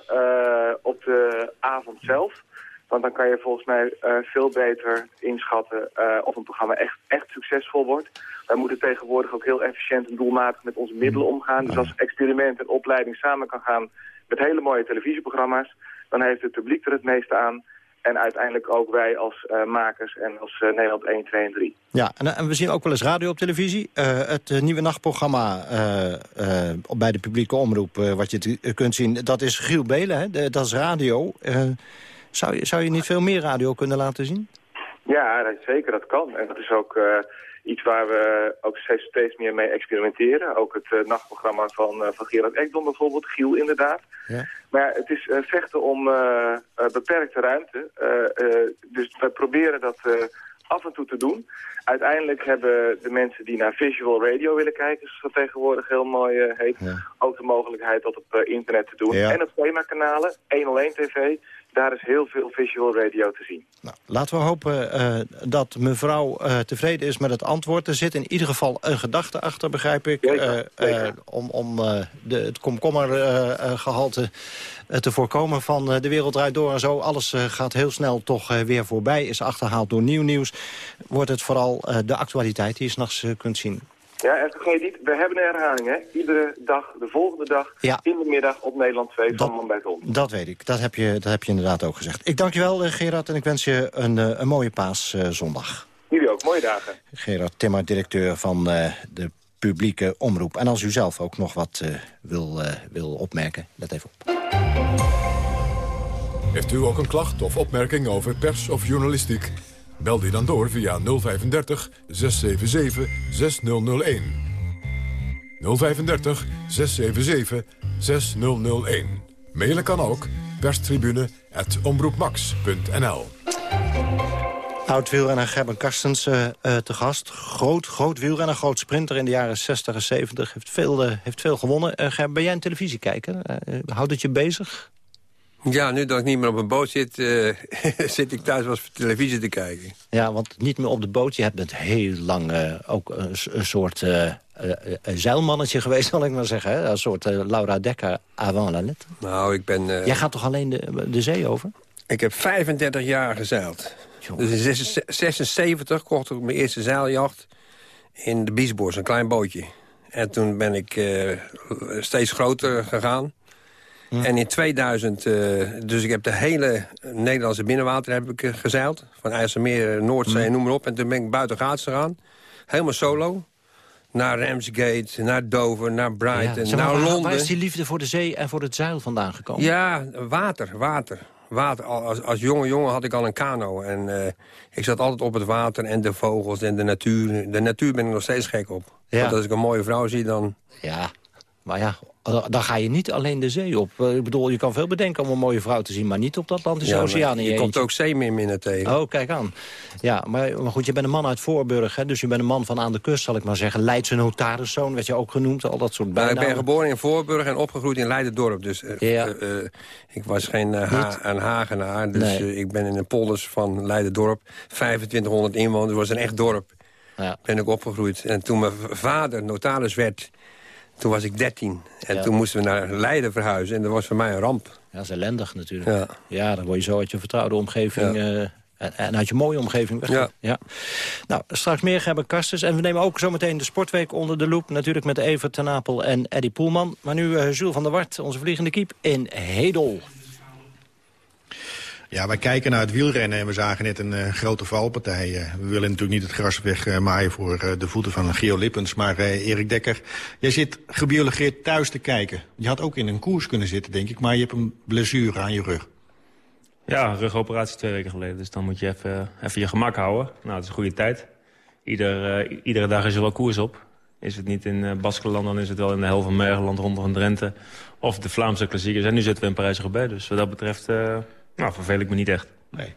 S18: op de avond zelf. Want dan kan je volgens mij uh, veel beter inschatten uh, of een programma echt, echt succesvol wordt. Wij moeten tegenwoordig ook heel efficiënt en doelmatig met onze middelen omgaan. Dus als experiment en opleiding samen kan gaan met hele mooie televisieprogramma's... dan heeft het publiek er het meeste aan. En uiteindelijk ook wij als uh, makers en als uh, Nederland 1, 2 en 3.
S11: Ja, en, en, we zien ook wel eens radio op televisie. Uh, het nieuwe nachtprogramma bij de publieke omroep, wat je kunt zien... dat is Giel Belen, hè? De, dat is radio. Zou, je, zou je niet veel meer radio kunnen laten zien?
S18: Ja, zeker, dat kan. En dat is ook iets waar we ook steeds, steeds meer mee experimenteren. Ook het uh, nachtprogramma van, uh, van Gerard Ekdom bijvoorbeeld, Giel inderdaad. Ja. Maar het is vechten om beperkte ruimte. dus we proberen dat af en toe te doen. Uiteindelijk hebben de mensen die naar visual radio willen kijken... zoals dat tegenwoordig heel mooi heet... Ja. ook de mogelijkheid dat op internet te doen. Ja. En op themakanalen, 101 TV daar is heel veel visual radio te zien.
S11: Nou, laten we hopen uh, dat mevrouw uh, tevreden is met het antwoord. Er zit in ieder geval een gedachte achter, begrijp ik. Uh, om om de, het komkommergehalte te voorkomen van de wereld draait door en zo. Alles gaat heel snel toch weer voorbij, is achterhaald door nieuw nieuws. Wordt het vooral de actualiteit die je s'nachts kunt zien.
S18: Ja, en vergeet niet, we hebben een herhaling, hè? Iedere dag, de volgende dag, ja. in de middag op Nederland 2 van Man bij Zon.
S11: Dat weet ik, dat heb, je, dat heb je inderdaad ook gezegd. Ik dank je wel, eh, Gerard, en ik wens je een, eh, een mooie paaszondag.
S18: Jullie ook, mooie dagen.
S11: Gerard Timmer, directeur van uh, de publieke omroep. En als u zelf ook nog wat uh, wil, uh, wil opmerken, let even op.
S1: Heeft u ook een klacht of opmerking over pers of journalistiek? Bel die dan door via 035 677 6001. 035 677 6001. Mailen kan ook perstribune.omroepmax.nl
S11: Oud-wielrenner Gerben Karstens uh, te gast. Groot, groot wielrenner, groot sprinter in de jaren 60 en 70. Heeft veel, uh, heeft veel gewonnen. Gerben, ben jij een televisiekijker? houdt het je bezig?
S12: Ja, nu dat ik niet meer op een boot zit, uh, zit ik thuis wel eens televisie te kijken.
S11: Ja, want niet meer op de boot. Je hebt heel lang uh, ook een, een soort uh, zeilmannetje geweest, zal ik maar zeggen. Hè? Een soort Laura Dekker avant la lettre.
S12: Nou, ik ben...
S11: Jij gaat toch alleen de, de zee over?
S12: Ik heb 35 jaar gezeild. Dus in 76 kocht ik mijn eerste zeiljacht in de Biesbos, een klein bootje. En toen ben ik steeds groter gegaan. En in 2000, uh, eh, dus ik heb de hele Nederlandse binnenwater heb ik, uh, gezeild. Van IJsselmeer, Noordzee, mm. noem maar op. En toen ben ik buiten Gaats gegaan. Helemaal solo. Naar Ramsgate, naar Dover, naar Brighton, ja, naar Londen.
S11: Waar is die liefde voor de zee en voor het zeil vandaan gekomen?
S12: Ja, water, water. water. Als, als jonge jongen had ik al een kano. En uh, ik zat altijd op het water en de vogels en de natuur. De natuur ben ik nog steeds gek op. Want als ik een mooie vrouw zie, dan...
S11: Ja, maar ja, dan ga je niet alleen de zee op. Eh, ik bedoel, je kan veel bedenken om een mooie vrouw te zien... maar niet op de Atlantische ja, Oceaan.
S12: Je, je komt ook zeemeerminnen tegen.
S11: Oh, kijk aan. Ja, maar, maar, goed, je bent een man uit Voorburg. Hè, dus je bent een man van aan de kust, zal ik maar zeggen. Leidse notariszoon, werd je ook genoemd. Al dat soort bijnamen.
S12: Nou, ik ben geboren in Voorburg en opgegroeid in Leidendorp. Dus uh, ja. uh, ik was geen ha een Hagenaar. Dus nee. ik ben in een polders van Leidendorp. 2500 inwoners, was een echt dorp. Ja. Ben ik opgegroeid. En toen mijn vader notaris werd toen was ik 13. En toen moesten we naar Leiden verhuizen. En dat was voor mij een ramp. Ja,
S11: dat is ellendig natuurlijk. Ja, ja dan word je zo uit je vertrouwde omgeving... Uh, en uit je mooie omgeving weg. Ja. ja. Nou, straks meer hebben Kastens. En we nemen ook zometeen de Sportweek onder de loep. Natuurlijk met Evert ten Apel en Eddie Poelman. Maar nu uh, Jules van der Wart, onze vliegende kiep in Hedel.
S19: Ja, wij kijken naar het wielrennen en we zagen net een uh, grote valpartij. Uh, we willen natuurlijk niet het gras wegmaaien uh, voor de voeten van Gio Lippens. Maar Erik Dekker, jij zit gebiologeerd thuis te kijken. Je had ook in een koers kunnen zitten, denk ik, maar je hebt een blessure aan je rug.
S20: Ja, rugoperatie twee weken geleden. Dus dan moet je even, even je gemak houden. Nou, het is een goede tijd. Ieder, iedere dag is er wel koers op. Is het niet in Baskeland, dan is het wel in de helft van Mergeland, rondom Drenthe. Of de Vlaamse klassiekers. En nu zitten we in Parijs-Roubaix. Dus wat dat betreft nou, verveel ik me niet echt.
S19: Nee.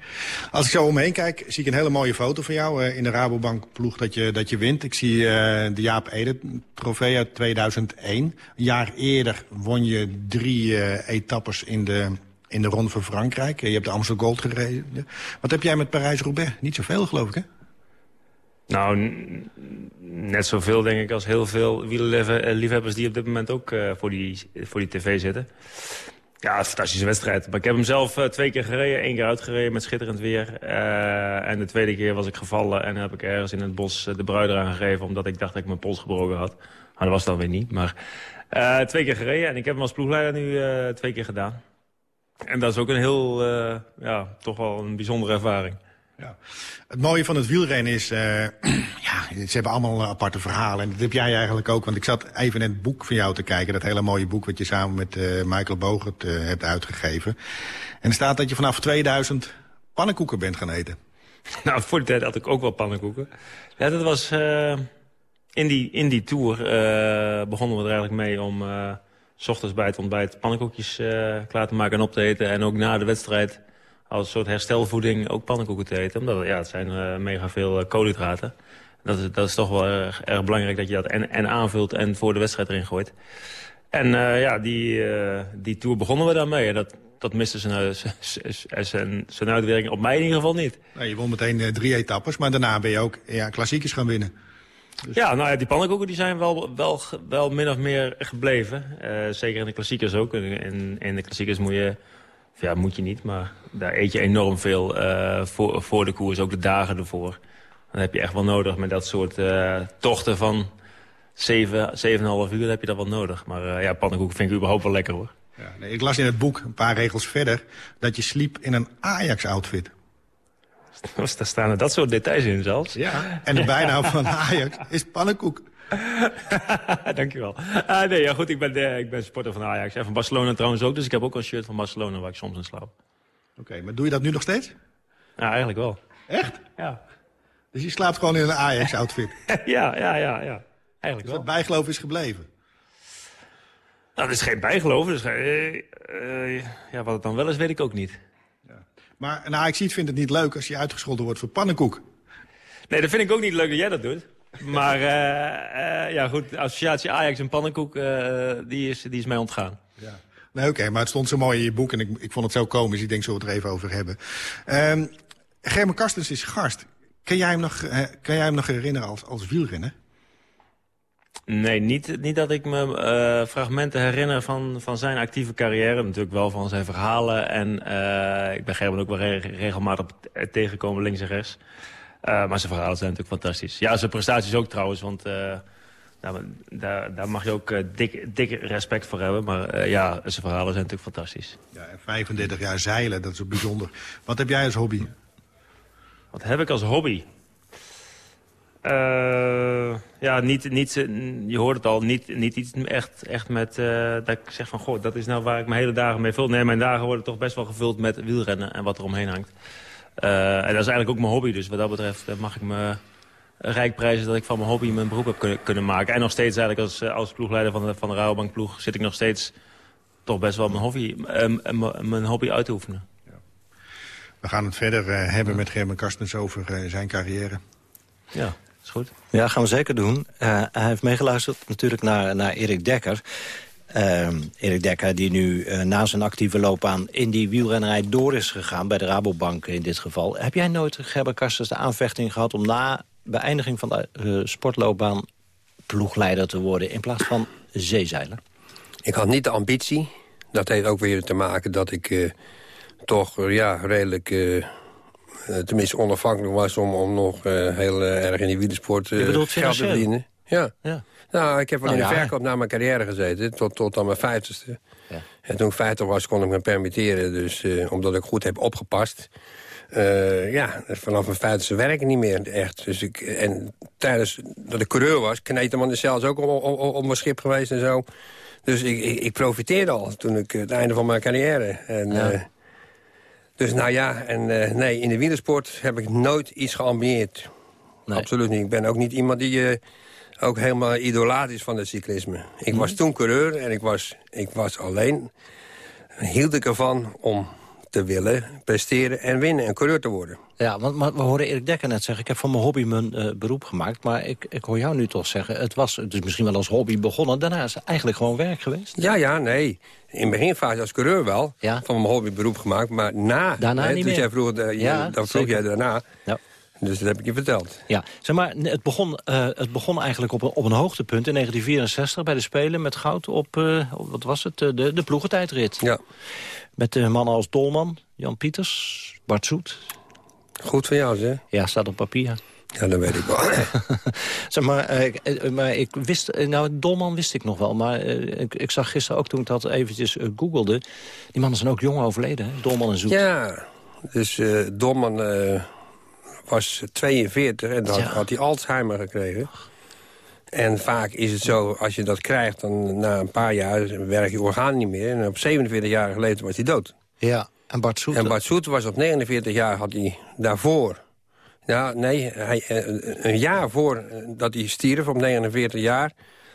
S19: Als ik zo omheen kijk, zie ik een hele mooie foto van jou uh, in de Rabobank-ploeg dat je, dat je wint. Ik zie uh, de Jaap Ede-trofee uit 2001. Een jaar eerder won je drie uh, etappes in de, in de Ronde van Frankrijk. Je hebt de Amstel Gold gereden. Wat heb jij met Parijs-Roubaix? Niet zoveel, geloof ik, hè?
S20: Nou, net zoveel denk ik als heel veel wielerliefhebbers die op dit moment ook voor, die, voor die tv zitten. Ja, fantastische wedstrijd. Maar ik heb hem zelf uh, twee keer gereden. één keer uitgereden met schitterend weer. Uh, en de tweede keer was ik gevallen en heb ik ergens in het bos de bruid eraan gegeven... omdat ik dacht dat ik mijn pols gebroken had. Maar dat was dan weer niet. Maar twee keer gereden en ik heb hem als ploegleider nu twee keer gedaan. En dat is ook een heel, ja, toch wel een bijzondere ervaring.
S19: Ja. Het mooie van het wielrennen is, uh, ja, ze hebben allemaal aparte verhalen. En dat heb jij eigenlijk ook, want ik zat even in het boek van jou te kijken. Dat hele mooie boek wat je samen met uh, Michael Bogert hebt uitgegeven. En er staat dat je vanaf 2000 pannenkoeken bent gaan eten.
S20: Nou, voor die tijd had ik ook wel pannenkoeken. Ja, dat was in, die, in die tour begonnen we er eigenlijk mee om... s ochtends bij het ontbijt pannenkoekjes klaar te maken en op te eten. En ook na de wedstrijd als een soort herstelvoeding ook pannenkoeken te eten. Omdat ja, het zijn uh, mega veel uh, koolhydraten. Dat is, dat is toch wel erg, erg, belangrijk dat je dat en, en aanvult en voor de wedstrijd erin gooit. En uh, ja, die, die tour begonnen we daarmee. En dat, dat miste zijn, zijn, zijn uitwerking op mij in ieder geval niet.
S19: Nou, je won meteen drie etappes, maar daarna ben je ook ja, klassiekers gaan winnen.
S20: Dus... Ja, nou ja, die pannenkoeken die zijn wel, wel, wel min of meer gebleven. zeker in de klassiekers ook. In, in de klassiekers moet je ja, moet je niet, maar daar eet je enorm veel uh, voor, voor de koers, ook de dagen ervoor. Dan heb je echt wel nodig met dat soort uh, tochten van 7, 7,5 uur heb je dat wel nodig. Maar uh, ja, pannenkoeken vind ik überhaupt wel lekker hoor.
S19: Ja, nee, ik las in het boek, een paar regels verder, dat je sliep in een Ajax-outfit.
S20: Daar staan er dat soort details in zelfs.
S19: Ja, en de bijnaam van Ajax is pannenkoek.
S20: Dankjewel. Uh, nee, ja, goed, ik ben, uh, ik ben supporter van Ajax. En van Barcelona trouwens ook, dus ik heb ook een shirt van Barcelona waar ik soms in slaap. Oké,
S19: okay, maar doe je dat nu nog steeds?
S20: Ja, eigenlijk wel.
S19: Echt?
S20: Ja.
S19: Dus je slaapt gewoon in een Ajax-outfit?
S20: ja, ja, ja, ja. Eigenlijk dus
S19: wel. dat bijgeloof is gebleven?
S20: Nou, dat is geen bijgeloof. Dus, uh, ja, wat het dan wel is, weet ik ook niet.
S19: Maar een ajax vindt het niet leuk als je uitgescholden wordt voor pannenkoek.
S20: Nee, dat vind ik ook niet leuk dat jij dat doet. Maar uh, uh, ja, goed, associatie Ajax en pannenkoek, uh, die, is, die is mij ontgaan. Ja.
S19: Nee, oké, okay, maar het stond zo mooi in je boek en ik, ik vond het zo komisch. Ik denk, zullen we het er even over hebben. Um, Germen Kastens is gast. Kan jij hem nog, kan jij hem nog herinneren als, als wielrenner?
S20: Nee, niet, niet dat ik me uh, fragmenten herinner van, van zijn actieve carrière. Natuurlijk wel van zijn verhalen. En uh, ik ben Gerben ook wel re regelmatig tegengekomen links en rechts. Uh, maar zijn verhalen zijn natuurlijk fantastisch. Ja, zijn prestaties ook trouwens, want uh, daar, daar, daar, mag je ook dik, dik respect voor hebben. Maar ja, zijn verhalen zijn natuurlijk fantastisch.
S19: Ja, en 35 jaar zeilen, dat is ook bijzonder. Wat heb jij als hobby?
S20: Wat heb ik als hobby? Ja, niet, niet, je hoort het al, niet, niet iets echt, echt met dat ik zeg van... goh, dat is nou waar ik mijn hele dagen mee vul. Nee, mijn dagen worden toch best wel gevuld met wielrennen en wat er omheen hangt. Uh, en dat is eigenlijk ook mijn hobby. Dus wat dat betreft uh, mag ik me rijk prijzen dat ik van mijn hobby mijn beroep heb kunnen, kunnen maken. En nog steeds eigenlijk als, als ploegleider van de, van de Rabobank ploeg zit ik nog steeds toch best wel mijn hobby, uh, mijn hobby uit te oefenen. Ja.
S19: We gaan het verder hebben met Gerben Karstens over zijn carrière.
S20: Ja, goed.
S11: Ja, gaan we zeker doen. hij heeft meegeluisterd natuurlijk naar, naar Erik Dekker. Uh, Erik Dekker die nu uh, na zijn actieve loopbaan in die wielrennerij door is gegaan... bij de Rabobank in dit geval. Heb jij nooit, Gerber Kasters, de aanvechting gehad... om na beëindiging van de uh, sportloopbaan ploegleider te worden... in plaats van zeezeiler?
S12: Ik had niet de ambitie. Dat heeft ook weer te maken dat ik uh, toch ja, redelijk... tenminste onafhankelijk was om, om nog heel erg in die wielersport geld te verdienen. Ja. ja. Nou, ik heb wel nou, in de verkoop na mijn carrière gezeten, tot, tot aan mijn vijftigste. Ja. En toen ik vijftig was, kon ik me permitteren. Dus uh, omdat ik goed heb opgepast. Uh, ja, vanaf mijn vijftigste werk ik niet meer echt. Dus ik, en tijdens dat ik coureur was, Kneteman is zelfs ook op, mijn schip geweest en zo. Dus ik, ik, ik, profiteerde al toen ik het einde van mijn carrière. En, ja. uh, dus nou ja, en nee, in de wielersport heb ik nooit iets geambieerd. Nee. Absoluut niet. Ik ben ook niet iemand die ook helemaal idolaat is van het cyclisme. Ik was mhm. toen coureur en ik was, ik was alleen. Hield ik ervan om te willen presteren en winnen en coureur te worden.
S11: Ja, want maar we horen Erik Dekker net zeggen... ik heb van mijn hobby mijn uh, beroep gemaakt. Maar ik, ik hoor jou nu toch zeggen... het was dus misschien wel als hobby begonnen. Daarna is het eigenlijk gewoon werk geweest.
S12: Ja, ja, nee. In de beginfase als coureur wel. Ja. Van mijn hobby beroep gemaakt. Maar na...
S11: Daarna hè, niet meer.
S12: Jij vroeg, uh, ja, dan vroeg jij daarna. Ja. Dus dat heb ik je verteld.
S11: Ja, zeg maar, het begon, uh, het begon eigenlijk op een, op een hoogtepunt in 1964 bij de Spelen met goud op, uh, wat was het, de, de ploegentijdrit.
S12: Ja.
S11: Met mannen als Dolman, Jan Pieters, Bart Soet.
S12: Goed van jou, zeg.
S11: Ja, staat op papier.
S12: Ja, dat weet ik wel.
S11: zeg maar, uh, maar ik wist, nou, Dolman wist ik nog wel, maar ik, ik, zag gisteren ook toen ik dat eventjes googelde, die mannen zijn ook jong overleden, hè? Dolman en Zoet.
S12: Ja, dus Dolman was 42 en dan had hij Alzheimer gekregen. En vaak is het zo, als je dat krijgt, dan na een paar jaar werk je orgaan niet meer. En op 47 jaar geleden was hij dood.
S11: Ja, en Bart Soet?
S12: En Bart Soet was op 49 jaar, had hij daarvoor... Ja, nee, hij, eh, een jaar voor eh, dat hij stierf, op 49 jaar...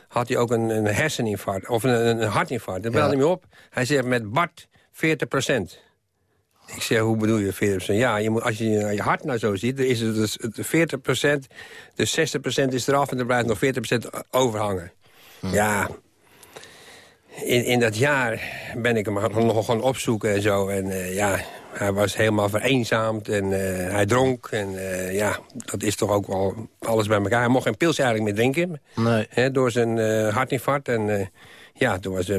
S12: had hij ook een, een herseninfarct, of een, een hartinfarct. Daar belde hij me op. Hij zegt, met Bart 40 procent. Ik zeg, hoe bedoel je 40 Ja, je moet, als je je hart nou zo ziet, dan is het dus 40% dus 60% is eraf en er blijft nog 40% overhangen. Hm. Ja, in, in dat jaar ben ik hem nog gaan opzoeken en zo. En uh, ja, hij was helemaal vereenzaamd en uh, hij dronk. En uh, ja, dat is toch ook wel alles bij elkaar. Hij mocht geen pils eigenlijk meer drinken.
S11: Nee.
S12: Hè, door zijn hartinfarct. En ja, toen was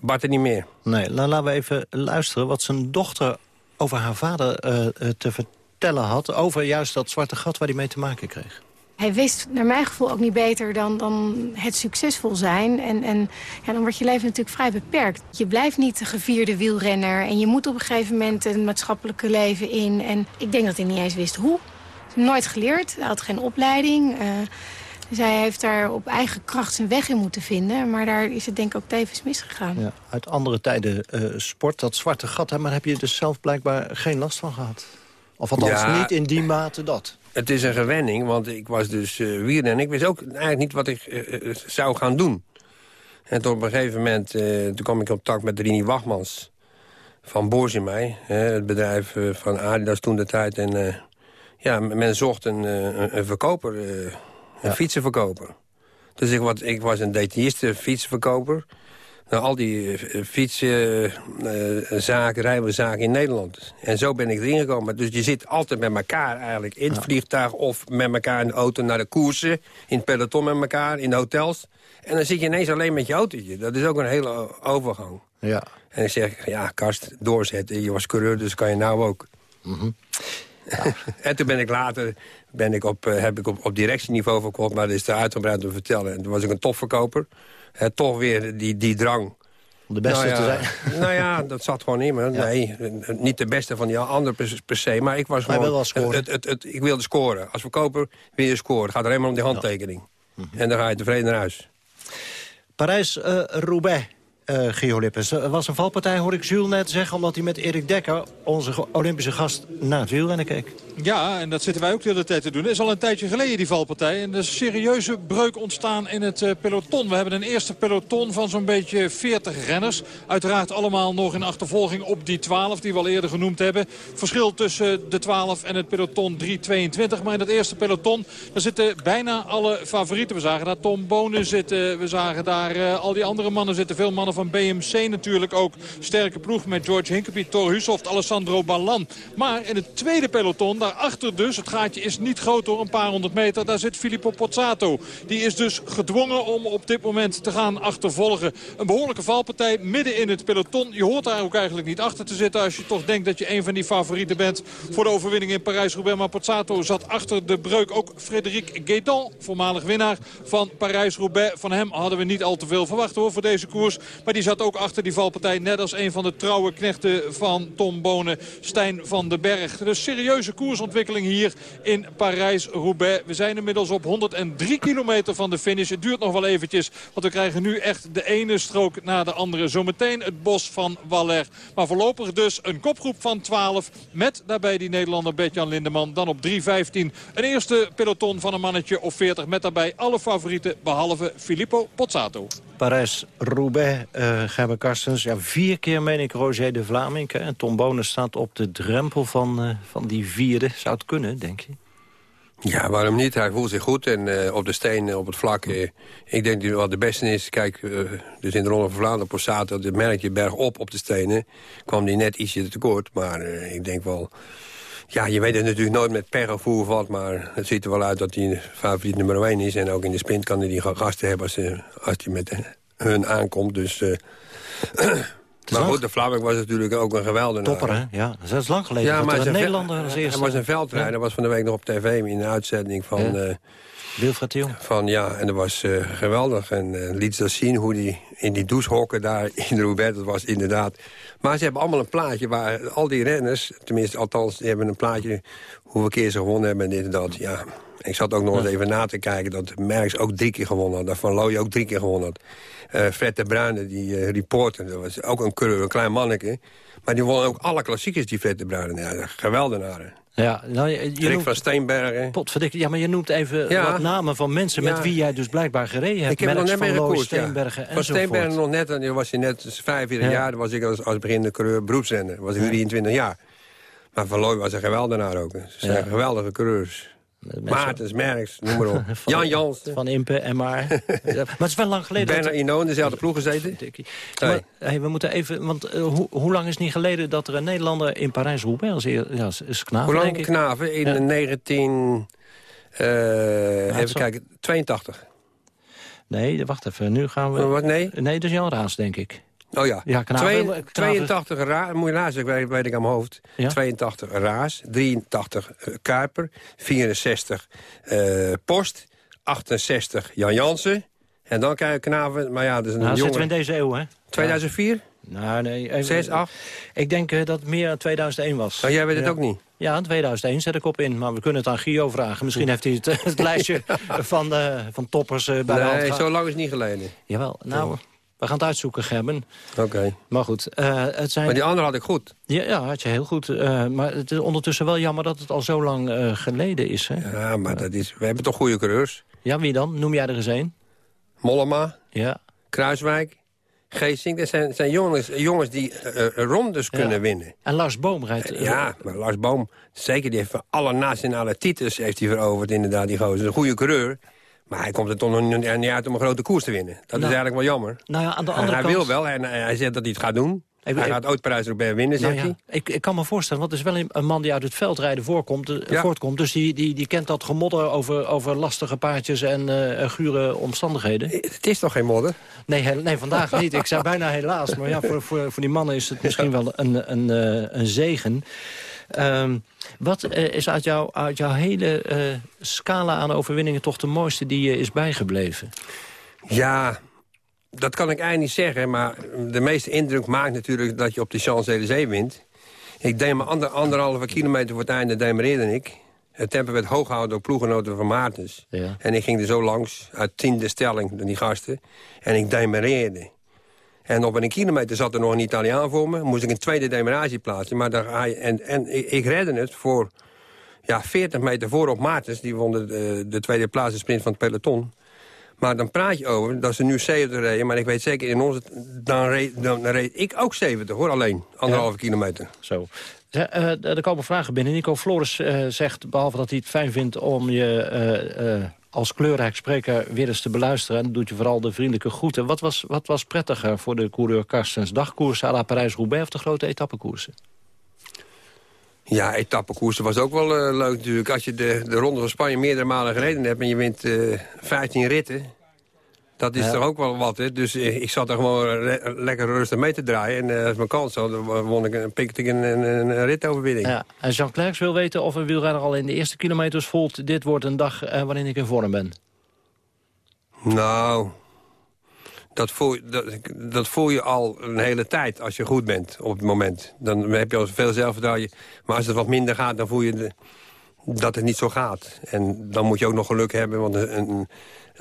S12: Bart er niet meer.
S11: Nee, laten we even luisteren wat zijn dochter over haar vader te vertellen had... over juist dat zwarte gat waar hij mee te maken kreeg.
S21: Hij wist naar mijn gevoel ook niet beter dan, dan het succesvol zijn. En, en ja, dan wordt je leven natuurlijk vrij beperkt. Je blijft niet de gevierde wielrenner. En je moet op een gegeven moment het maatschappelijke leven in. En ik denk dat hij niet eens wist hoe. Nooit geleerd. Hij had geen opleiding. Uh, zij heeft daar op eigen kracht zijn weg in moeten vinden. Maar daar is het denk ik ook tevens misgegaan. Ja,
S11: uit andere tijden uh, sport, dat zwarte gat. Hè, maar heb je dus zelf blijkbaar geen last van gehad? Of althans niet in die mate dat?
S12: Het is een gewenning, want ik was dus uh, en Ik wist ook eigenlijk niet wat ik uh, zou gaan doen. En tot op een gegeven moment toen kwam ik op contact met Rini Wachmans van Boors in mij. het bedrijf van Adidas toen de tijd. En ja, men zocht een, een, een verkoper een fietsenverkoper. Dus ik, wat, ik was een detailiste fietsenverkoper. Nou, al die uh, fietsenzaken, uh, rijbezaken in Nederland. En zo ben ik erin gekomen. Dus je zit altijd met elkaar eigenlijk in het vliegtuig... of met elkaar in de auto naar de koersen. In het peloton met elkaar, in de hotels. En dan zit je ineens alleen met je autootje. Dat is ook een hele overgang.
S11: Ja.
S12: En ik zeg, ja, Kast, doorzetten. Je was coureur, dus kan je nou ook.
S11: Mm
S12: en toen ben ik later ben ik op, eh, heb ik op, op directieniveau verkocht, maar dat is te uitgebreid te vertellen. En toen was ik een topverkoper. Uh, toch weer die, die drang.
S11: Om de beste
S12: nou
S11: te zijn?
S12: Nou ja, dat zat gewoon in me. Nee, niet de beste van die andere per, se, maar ik was gewoon...
S11: wel scoren.
S12: Het, het, het, ik wilde scoren. Als verkoper wil je scoren. Het gaat er helemaal om die handtekening. Mhm. En dan ga je tevreden naar huis.
S11: Parijs-Roubaix. Uh, Gio Lippens. Er was een valpartij, hoor ik Jules net zeggen... omdat hij met Erik Dekker, onze Olympische gast, naar het wielrennen keek.
S7: Ja, en dat zitten wij ook de hele tijd te doen. Het is al een tijdje geleden, die valpartij. En er is een serieuze breuk ontstaan in het uh, peloton. We hebben een eerste peloton van zo'n beetje 40 renners. Uiteraard allemaal nog in achtervolging op die 12 die we al eerder genoemd hebben. Verschil tussen de 12 en het peloton 3.22. Maar in dat eerste peloton, daar zitten bijna alle favorieten. We zagen daar Tom Bonen zitten. We zagen daar uh, al die andere mannen zitten. Veel mannen van BMC natuurlijk ook. Sterke ploeg met George Hinkepie, Thor Hushoft, Alessandro Ballan. Maar in het tweede peloton, daarachter dus, het gaatje is niet groot door een paar honderd meter. Daar zit Filippo Pozzato. Die is dus gedwongen om op dit moment te gaan achtervolgen. Een behoorlijke valpartij midden in het peloton. Je hoort daar ook eigenlijk niet achter te zitten als je toch denkt dat je een van die favorieten bent voor de overwinning in Parijs-Roubaix. Maar Pozzato zat achter de breuk. Ook Frédéric Guédon, voormalig winnaar van Parijs-Roubaix. Van hem hadden we niet al te veel verwacht hoor voor deze koers. Maar die zat ook achter die valpartij. Net als een van de trouwe knechten van Tom Bonen, Stijn van den Berg. Dus serieuze koersontwikkeling hier in Parijs-Roubaix. We zijn inmiddels op 103 kilometer van de finish. Het duurt nog wel eventjes, want we krijgen nu echt de ene strook na de andere. Zometeen het bos van Waller. Maar voorlopig dus een kopgroep van 12 met daarbij die Nederlander Bert-Jan Lindeman. Dan op 3.15 een eerste peloton van een mannetje of 40 met daarbij alle favorieten behalve Filippo Pozzato.
S11: Parijs-Roubaix, uh, Gerber Karstens. Ja, vier keer meen ik Roger de Vlaming. En Tom Bonen staat op de drempel van, uh, van die vierde. Zou het kunnen, denk je?
S12: Ja, waarom niet? Hij voelt zich goed en uh, op de steen, op het vlak. Ik denk dat hij wel de beste is. Kijk, dus in de Ronde van Vlaanderen, Possato, dat merk je bergop op de stenen. kwam hij net ietsje tekort, maar ik denk wel Ja, je weet het natuurlijk nooit met per of hoe wat, maar het ziet er wel uit dat hij favoriet nummer 1 is. En ook in de sprint kan hij die gasten hebben als, hij als hij met hun aankomt. Dus, uh, maar goed, de Vlaming was natuurlijk ook een geweldige
S11: Topper, hè? Ja, dat is lang geleden. Ja, maar een Nederlander
S12: als eerste. Hij was een veldrijder, ja. was van de week nog op tv in de uitzending van... Ja.
S11: Wilfred Jong.
S12: Van ja, en dat was uh, geweldig. En uh, liet ze zien hoe die in die douchehokken daar in de Roubaix, dat was inderdaad... Maar ze hebben allemaal een plaatje waar al die renners... tenminste, althans, die hebben een plaatje hoeveel keer ze gewonnen hebben en dat. Ja, ik zat ook nog eens even na te kijken dat Merckx ook drie keer gewonnen had. Dat Van Looy ook drie keer gewonnen had. Uh, Fred de Bruyne, die uh, reporter, dat was ook een, een klein manneke. Maar die won ook alle klassiekers, die Fred de Bruyne. Ja, geweldenaren.
S11: Ja, nou, je, je
S12: noemt, van Steenbergen.
S11: Potverdikke, ja, maar je noemt even ja. wat namen van mensen... met wie jij dus blijkbaar gereden hebt.
S12: Ik heb nog net gekoerst,
S11: Steenbergen
S12: ja. Van Steenbergen nog net, en was hij net 45 jaar... dan was ik als, als beginnende coureur beroepsrenner. was ik 23 jaar. Maar Van Looy was een geweldenaar ook. Ze zijn geweldige coureurs. Maartens, Merks, noem maar op. Jan Jans.
S11: Van Impe en maar. maar het is wel lang geleden.
S12: Bijna Ino in dezelfde ploeg gezeten.
S11: Maar, hey, we moeten even, want uh, hoe, hoe lang is het niet geleden dat er een Nederlander in Parijs-Roubaix als ja, is Knaven,
S12: Hoe lang Knaven? In ja. 19... Uh, even kijken, 82.
S11: Nee, wacht even, nu gaan we...
S12: Wat, nee?
S11: Nee, dat is Jan Raas, denk ik.
S12: Oh ja, ja knaven, Twee, 82 Raas, moet je naast, weet, weet ik aan mijn hoofd. Ja? 82 Raas, 83 uh, Kuiper, 64 uh, Post, 68 Jan Jansen. En dan krijg je Knaven, maar ja, dat is een
S11: nou,
S12: jongen.
S11: zitten we in deze eeuw, hè?
S12: 2004?
S11: Nou, nee. Even,
S12: 6, 8?
S11: Ik denk uh, dat het meer 2001 was.
S12: Oh, jij weet het
S11: ja.
S12: ook niet?
S11: Ja, in 2001 zet ik op in. Maar we kunnen het aan Gio vragen. Misschien heeft hij het, het lijstje van, van toppers uh, bij
S12: nee,
S11: de hand.
S12: Nee, zo lang is het niet geleden.
S11: Jawel, nou... We gaan het uitzoeken, Gerben.
S12: Oké. Okay.
S11: Maar goed, uh, het zijn...
S12: Maar die andere had ik goed.
S11: Ja, ja had je heel goed. Uh, maar het is ondertussen wel jammer dat het al zo lang uh, geleden is. Hè?
S12: Ja, maar dat is, we hebben toch goede coureurs.
S11: Ja, wie dan? Noem jij er eens een?
S12: Mollema.
S11: Ja.
S12: Kruiswijk. Geesink. Dat zijn, zijn jongens, jongens die rondes ja. kunnen winnen.
S11: En Lars Boom rijdt...
S12: ja, maar Lars Boom, zeker, die heeft alle nationale titels heeft hij veroverd inderdaad. Die gozer. een goede coureur. Maar hij komt er toch nog niet uit om een grote koers te winnen. Dat nou, is eigenlijk wel jammer.
S11: Nou ja, aan de andere
S12: hij
S11: kant...
S12: wil wel en hij zegt dat hij het gaat doen. Ik, hij gaat ooit Parijs-Roubaix winnen,
S11: nou
S12: zegt
S11: ja,
S12: hij.
S11: Ik, ik kan me voorstellen, want het is wel een man die uit het veldrijden voorkomt, ja. voortkomt. Dus die, die, die kent dat gemodder over, over lastige paardjes en uh, gure omstandigheden.
S12: Het is toch geen modder?
S11: Nee, he, nee vandaag niet. Ik zei bijna helaas. Maar ja, voor, voor, voor die mannen is het misschien wel een, een, uh, een zegen. Um, wat uh, is uit, jou, uit jouw hele uh, scala aan overwinningen toch de mooiste die je is bijgebleven?
S12: Ja, dat kan ik eigenlijk niet zeggen. Maar de meeste indruk maakt natuurlijk dat je op de Champs-Élysées wint. Ik deed me ander, anderhalve kilometer voor het einde demereerde ik. Het tempo werd hoog gehouden door ploegenoten van Maartens.
S11: Ja.
S12: En ik ging er zo langs, uit tiende stelling, door die gasten. En ik demereerde. En op een kilometer zat er nog een Italiaan voor me. Moest ik een tweede demarage plaatsen. Maar daar, en, en ik, ik redde het voor ja, 40 meter voor op Maartens. Die won de, de tweede plaats in sprint van het peloton. Maar dan praat je over dat ze nu 70 reden. Maar ik weet zeker, in onze, dan, reed, dan reed ik ook 70 hoor, alleen. Anderhalve ja. kilometer.
S11: Zo. Uh, er komen vragen binnen. Nico Flores uh, zegt, behalve dat hij het fijn vindt om je... Uh, als kleurrijk spreker weer eens te beluisteren. En doet je vooral de vriendelijke groeten. Wat was, wat was prettiger voor de coureur Karstens? Dagkoersen à la Parijs-Roubaix of de grote etappekoersen?
S12: Ja, etappekoersen was ook wel uh, leuk natuurlijk. Als je de, de Ronde van Spanje meerdere malen gereden hebt... en je wint uh, 15 ritten... Dat is ja. toch ook wel wat, hè? Dus uh, ik zat er gewoon lekker rustig mee te draaien. En uh, als mijn kans had, won ik een, ik een, een, een ritoverwinning.
S11: Ja. En Jean Clerks wil weten of een wielrenner al in de eerste kilometers voelt... dit wordt een dag uh, waarin ik in vorm ben.
S12: Nou, dat voel, dat, dat voel je al een hele tijd als je goed bent op het moment. Dan heb je al veel zelfvertrouwen. Maar als het wat minder gaat, dan voel je de, dat het niet zo gaat. En dan moet je ook nog geluk hebben, want een,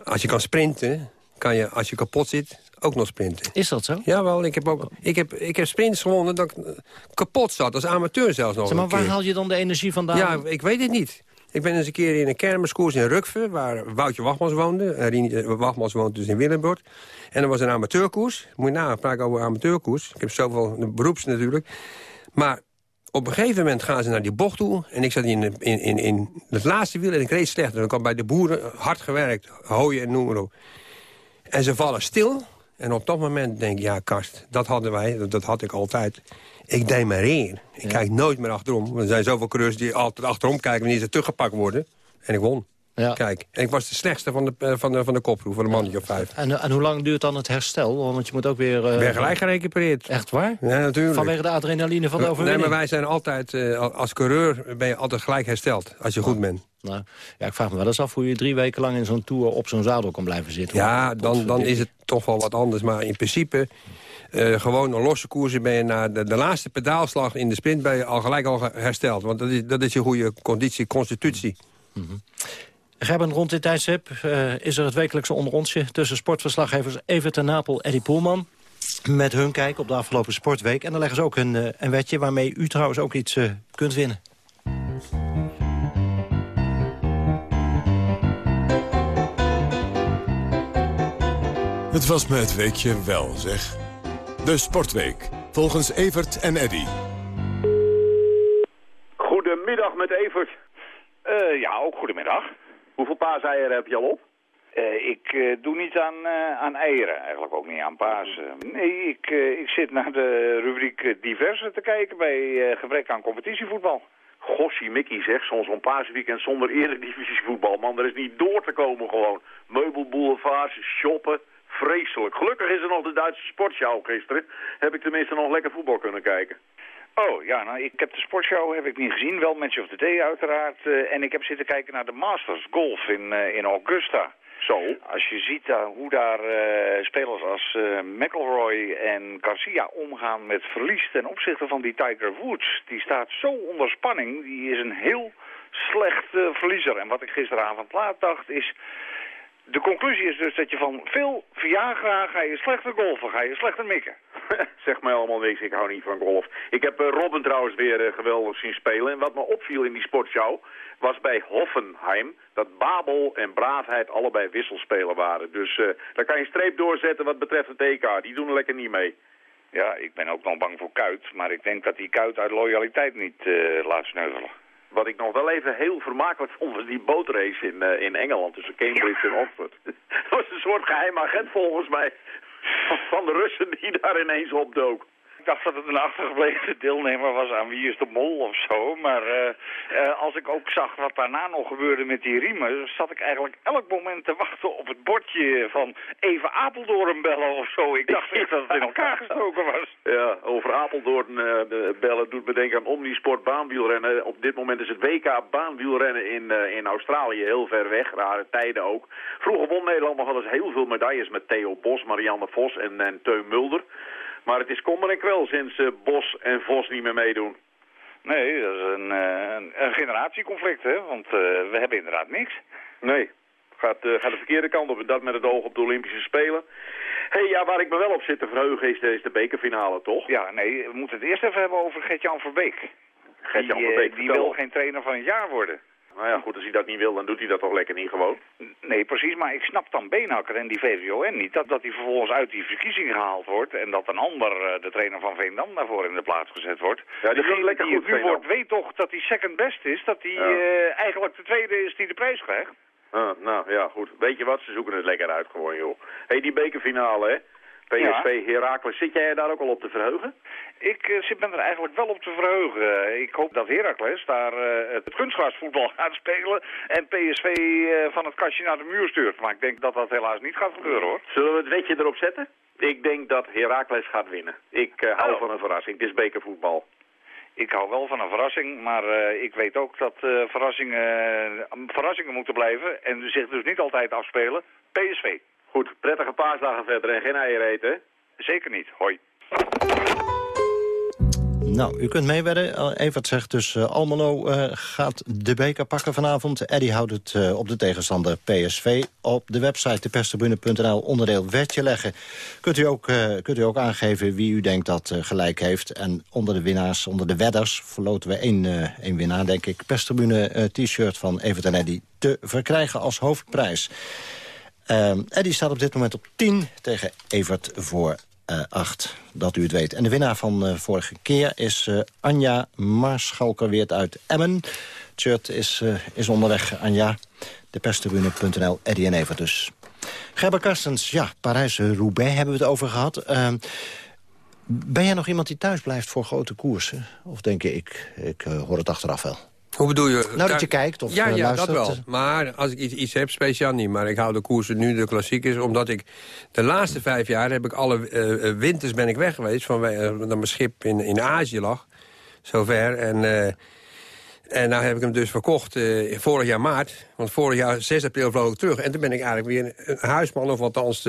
S12: als je kan sprinten kan je, als je kapot zit, ook nog sprinten.
S11: Is dat zo?
S12: Jawel, ik heb, ook, ik heb, ik heb sprints gewonnen dat ik kapot zat, als amateur zelfs nog
S11: zeg, Maar waar haal je dan de energie vandaan?
S12: Ja, ik weet het niet. Ik ben eens een keer in een kermiskoers in Rukve, waar Woutje Wachtmans woonde. Rini Wachtmans woont dus in Willemborg. En er was een amateurkoers. Moet je na praten over amateurkoers. Ik heb zoveel beroeps natuurlijk. Maar op een gegeven moment gaan ze naar die bocht toe. En ik zat in, in, in, in het laatste wiel en ik reed slecht. En ik had bij de boeren hard gewerkt. Hooien en noem maar op. En ze vallen stil. En op dat moment denk ik, ja, Kast, dat hadden wij, dat had ik altijd. ik demareer. Ik kijk nooit meer achterom. Want er zijn zoveel coureurs die altijd achterom kijken... wanneer ze teruggepakt worden. En ik won.
S22: Ja.
S12: Kijk, en ik was de slechtste van de, eh, van de, van de koproep, van de mannetje of vijf.
S22: En, en hoe lang duurt dan het herstel? Want je moet ook weer... eh,
S12: Ik ben gelijk gerecupereerd.
S22: Echt waar?
S12: Ja, natuurlijk.
S22: Vanwege de adrenaline van de
S12: Nee,
S22: overwinning?
S12: maar wij zijn altijd, eh, als coureur ben je altijd gelijk hersteld. Als je goed bent.
S22: Nou, ja, ik vraag me wel eens af hoe je drie weken lang in zo'n tour op zo'n zadel kan blijven zitten.
S12: Ja, dan, dan is het toch wel wat anders. Maar in principe, eh, gewoon een losse koersen ben je na de, de laatste pedaalslag in de sprint ben je al gelijk al hersteld. Want dat is, dat is je goede conditie, constitutie.
S22: Gerben, rond dit tijdstip eh, is er het wekelijkse onderontje... tussen sportverslaggevers Evert ten Napel, Eddie Poelman. Met hun kijk op de afgelopen sportweek. En dan leggen ze ook een, eh, een wetje waarmee u trouwens ook iets kunt winnen.
S1: Het was me het weekje wel, zeg. De Sportweek, volgens Evert en Eddy.
S23: Goedemiddag met Evert.
S24: Eh, ja, ook goedemiddag.
S23: Hoeveel paaseieren heb je al op?
S24: Eh, ik eh, doe niet aan, eh, aan eieren, eigenlijk ook niet aan Pasen. Nee, ik, eh, ik zit naar de rubriek diverse te kijken bij eh, gebrek aan competitievoetbal.
S23: Gossie Mickey zegt, soms zo'n paasweekend zonder eredivisievoetbal. Man, er is niet door te komen gewoon. Meubelboulevards, shoppen, vreselijk. Gelukkig is er nog de Duitse sportshow gisteren. Heb ik tenminste nog lekker voetbal kunnen kijken.
S24: Oh, ja, nou, ik heb de sportshow heb ik niet gezien. Wel Match of the Day uiteraard. eh, en ik heb zitten kijken naar de Masters Golf in, eh, in Augusta.
S23: Zo.
S24: Als je ziet daar hoe daar eh, spelers als eh, McIlroy en Garcia omgaan met verlies ten opzichte van die Tiger Woods. Die staat zo onder spanning. Die is een heel slecht eh, verliezer. En wat ik gisteravond laat dacht is... De conclusie is dus dat je van veel Viagra ga je slechter golfen, ga je slechter mikken.
S23: zeg mij allemaal niks, ik hou niet van golf. Ik heb eh, Robin trouwens weer eh, geweldig zien spelen. En wat me opviel in die sportshow was bij Hoffenheim dat Babel en Braafheid allebei wisselspeler waren. Dus eh, daar kan je streep doorzetten wat betreft het EK. Die doen er lekker niet mee.
S24: Ja, ik ben ook nog bang voor Kuit, maar ik denk dat die Kuit uit loyaliteit niet eh, laat sneuvelen.
S23: Wat ik nog wel even heel vermakelijk vond was die bootrace in, eh, in Engeland tussen Cambridge en Oxford. dat was een soort geheim agent volgens mij van, van de Russen die daar ineens opdook.
S24: Ik dacht dat het een achtergebleven deelnemer was aan Wie is de Mol of zo. Maar eh, eh, als ik ook zag wat daarna nog gebeurde met die riemen... zat ik eigenlijk elk moment te wachten op het bordje van even Apeldoorn bellen of zo. Ik dacht echt dat het in elkaar gestoken was.
S23: Ja, over Apeldoorn eh, bellen doet me denken aan Omnisport baanwielrennen. Op dit moment is het WK baanwielrennen in, in Australië heel ver weg. Rare tijden ook. Vroeger won Nederland nog wel eens heel veel medailles met Theo Bos, Marianne Vos en, en Teun Mulder. Maar het is kommer en kwel sinds eh, Bos en Vos niet meer meedoen.
S24: Nee, dat is een, eh, een, een generatieconflict, hè. Want eh, we hebben inderdaad niks.
S23: Nee, gaat, gaat de verkeerde kant op. En dat met het oog op de Olympische Spelen. Hé, hey, ja, waar ik me wel op zit te verheugen is, de- is de bekerfinale, toch?
S24: Ja, nee, we moeten het eerst even hebben over Gert-Jan Verbeek.
S23: Gert-Jan
S24: die,
S23: Verbeek,
S24: die
S23: vertel.
S24: wil geen trainer van het jaar worden.
S23: Nou ja, goed, als hij dat niet wil, dan doet hij dat toch lekker niet gewoon?
S24: Nee, precies, maar ik snap dan Beenhakker en die VVON niet. Dat, dat hij vervolgens uit die verkiezing gehaald wordt en dat een ander, eh, de trainer van Veendam, daarvoor in de plaats gezet wordt.
S23: Ja, die ging lekker
S24: die
S23: goed,
S24: nu wordt, weet toch dat hij second best is, dat hij
S23: Ja.
S24: eh, eigenlijk de tweede is die de prijs krijgt.
S23: Ah, nou ja, goed. Weet je wat, ze zoeken het lekker uit gewoon, joh. Hé, hey, die bekerfinale, hè? PSV Heracles, zit jij daar ook al op te verheugen?
S24: Ik eh, zit ben er eigenlijk wel op te verheugen. Ik hoop dat Heracles daar eh, het kunstgrasvoetbal gaat spelen en PSV eh, van het kastje naar de muur stuurt. Maar ik denk dat dat helaas niet gaat gebeuren, hoor.
S23: Zullen we het wetje erop zetten? Ik denk dat Heracles gaat winnen. Ik hou
S24: Oh.
S23: van een verrassing. Het is bekervoetbal.
S24: Ik hou wel van een verrassing, maar ik weet ook dat verrassingen, verrassingen moeten blijven en zich dus niet altijd afspelen. PSV.
S23: Goed, prettige paasdagen verder en geen eieren eten?
S24: Zeker niet. Hoi.
S11: Nou, u kunt meewedden. Eh, Evert zegt dus eh, Almelo eh, gaat de beker pakken vanavond. Eddy houdt het op de tegenstander PSV. Op de website deperstribune.nl onderdeel wetje leggen. Kunt u, ook, kunt u ook aangeven wie u denkt dat gelijk heeft. En onder de winnaars, onder de wedders, verloten we één, één winnaar, denk ik. Perstribune t-shirt van Evert en Eddy te verkrijgen als hoofdprijs. Eddy staat op dit moment op 10 tegen Evert voor eh 8. Dat u het weet. En de winnaar van eh, vorige keer is eh, Anja Marschalkerweert uit Emmen. Het shirt is, is onderweg, Anja. Deperstribune.nl, Eddy en Evert dus. Gerber Karstens, ja, Parijs-Roubaix hebben we het over gehad. Ehm, Ben jij nog iemand die thuis blijft voor grote koersen? Of denk je, ik, ik uh, hoor het achteraf wel?
S12: Hoe bedoel je?
S11: Nou, dat je kijkt of
S12: Ja,
S11: uh,
S12: ja
S11: luistert.
S12: dat wel. Maar als ik iets, iets heb, speciaal niet. Maar ik hou de koersen nu de klassiekers. Omdat ik de laatste vijf jaar heb ik alle uh, winters ben ik weg geweest. Van dat mijn schip in, in Azië lag. Zover. En... En nou heb ik hem dus verkocht uh, vorig jaar maart. Want vorig jaar 6 april vloog ik terug. En toen ben ik eigenlijk weer een huisman of althans...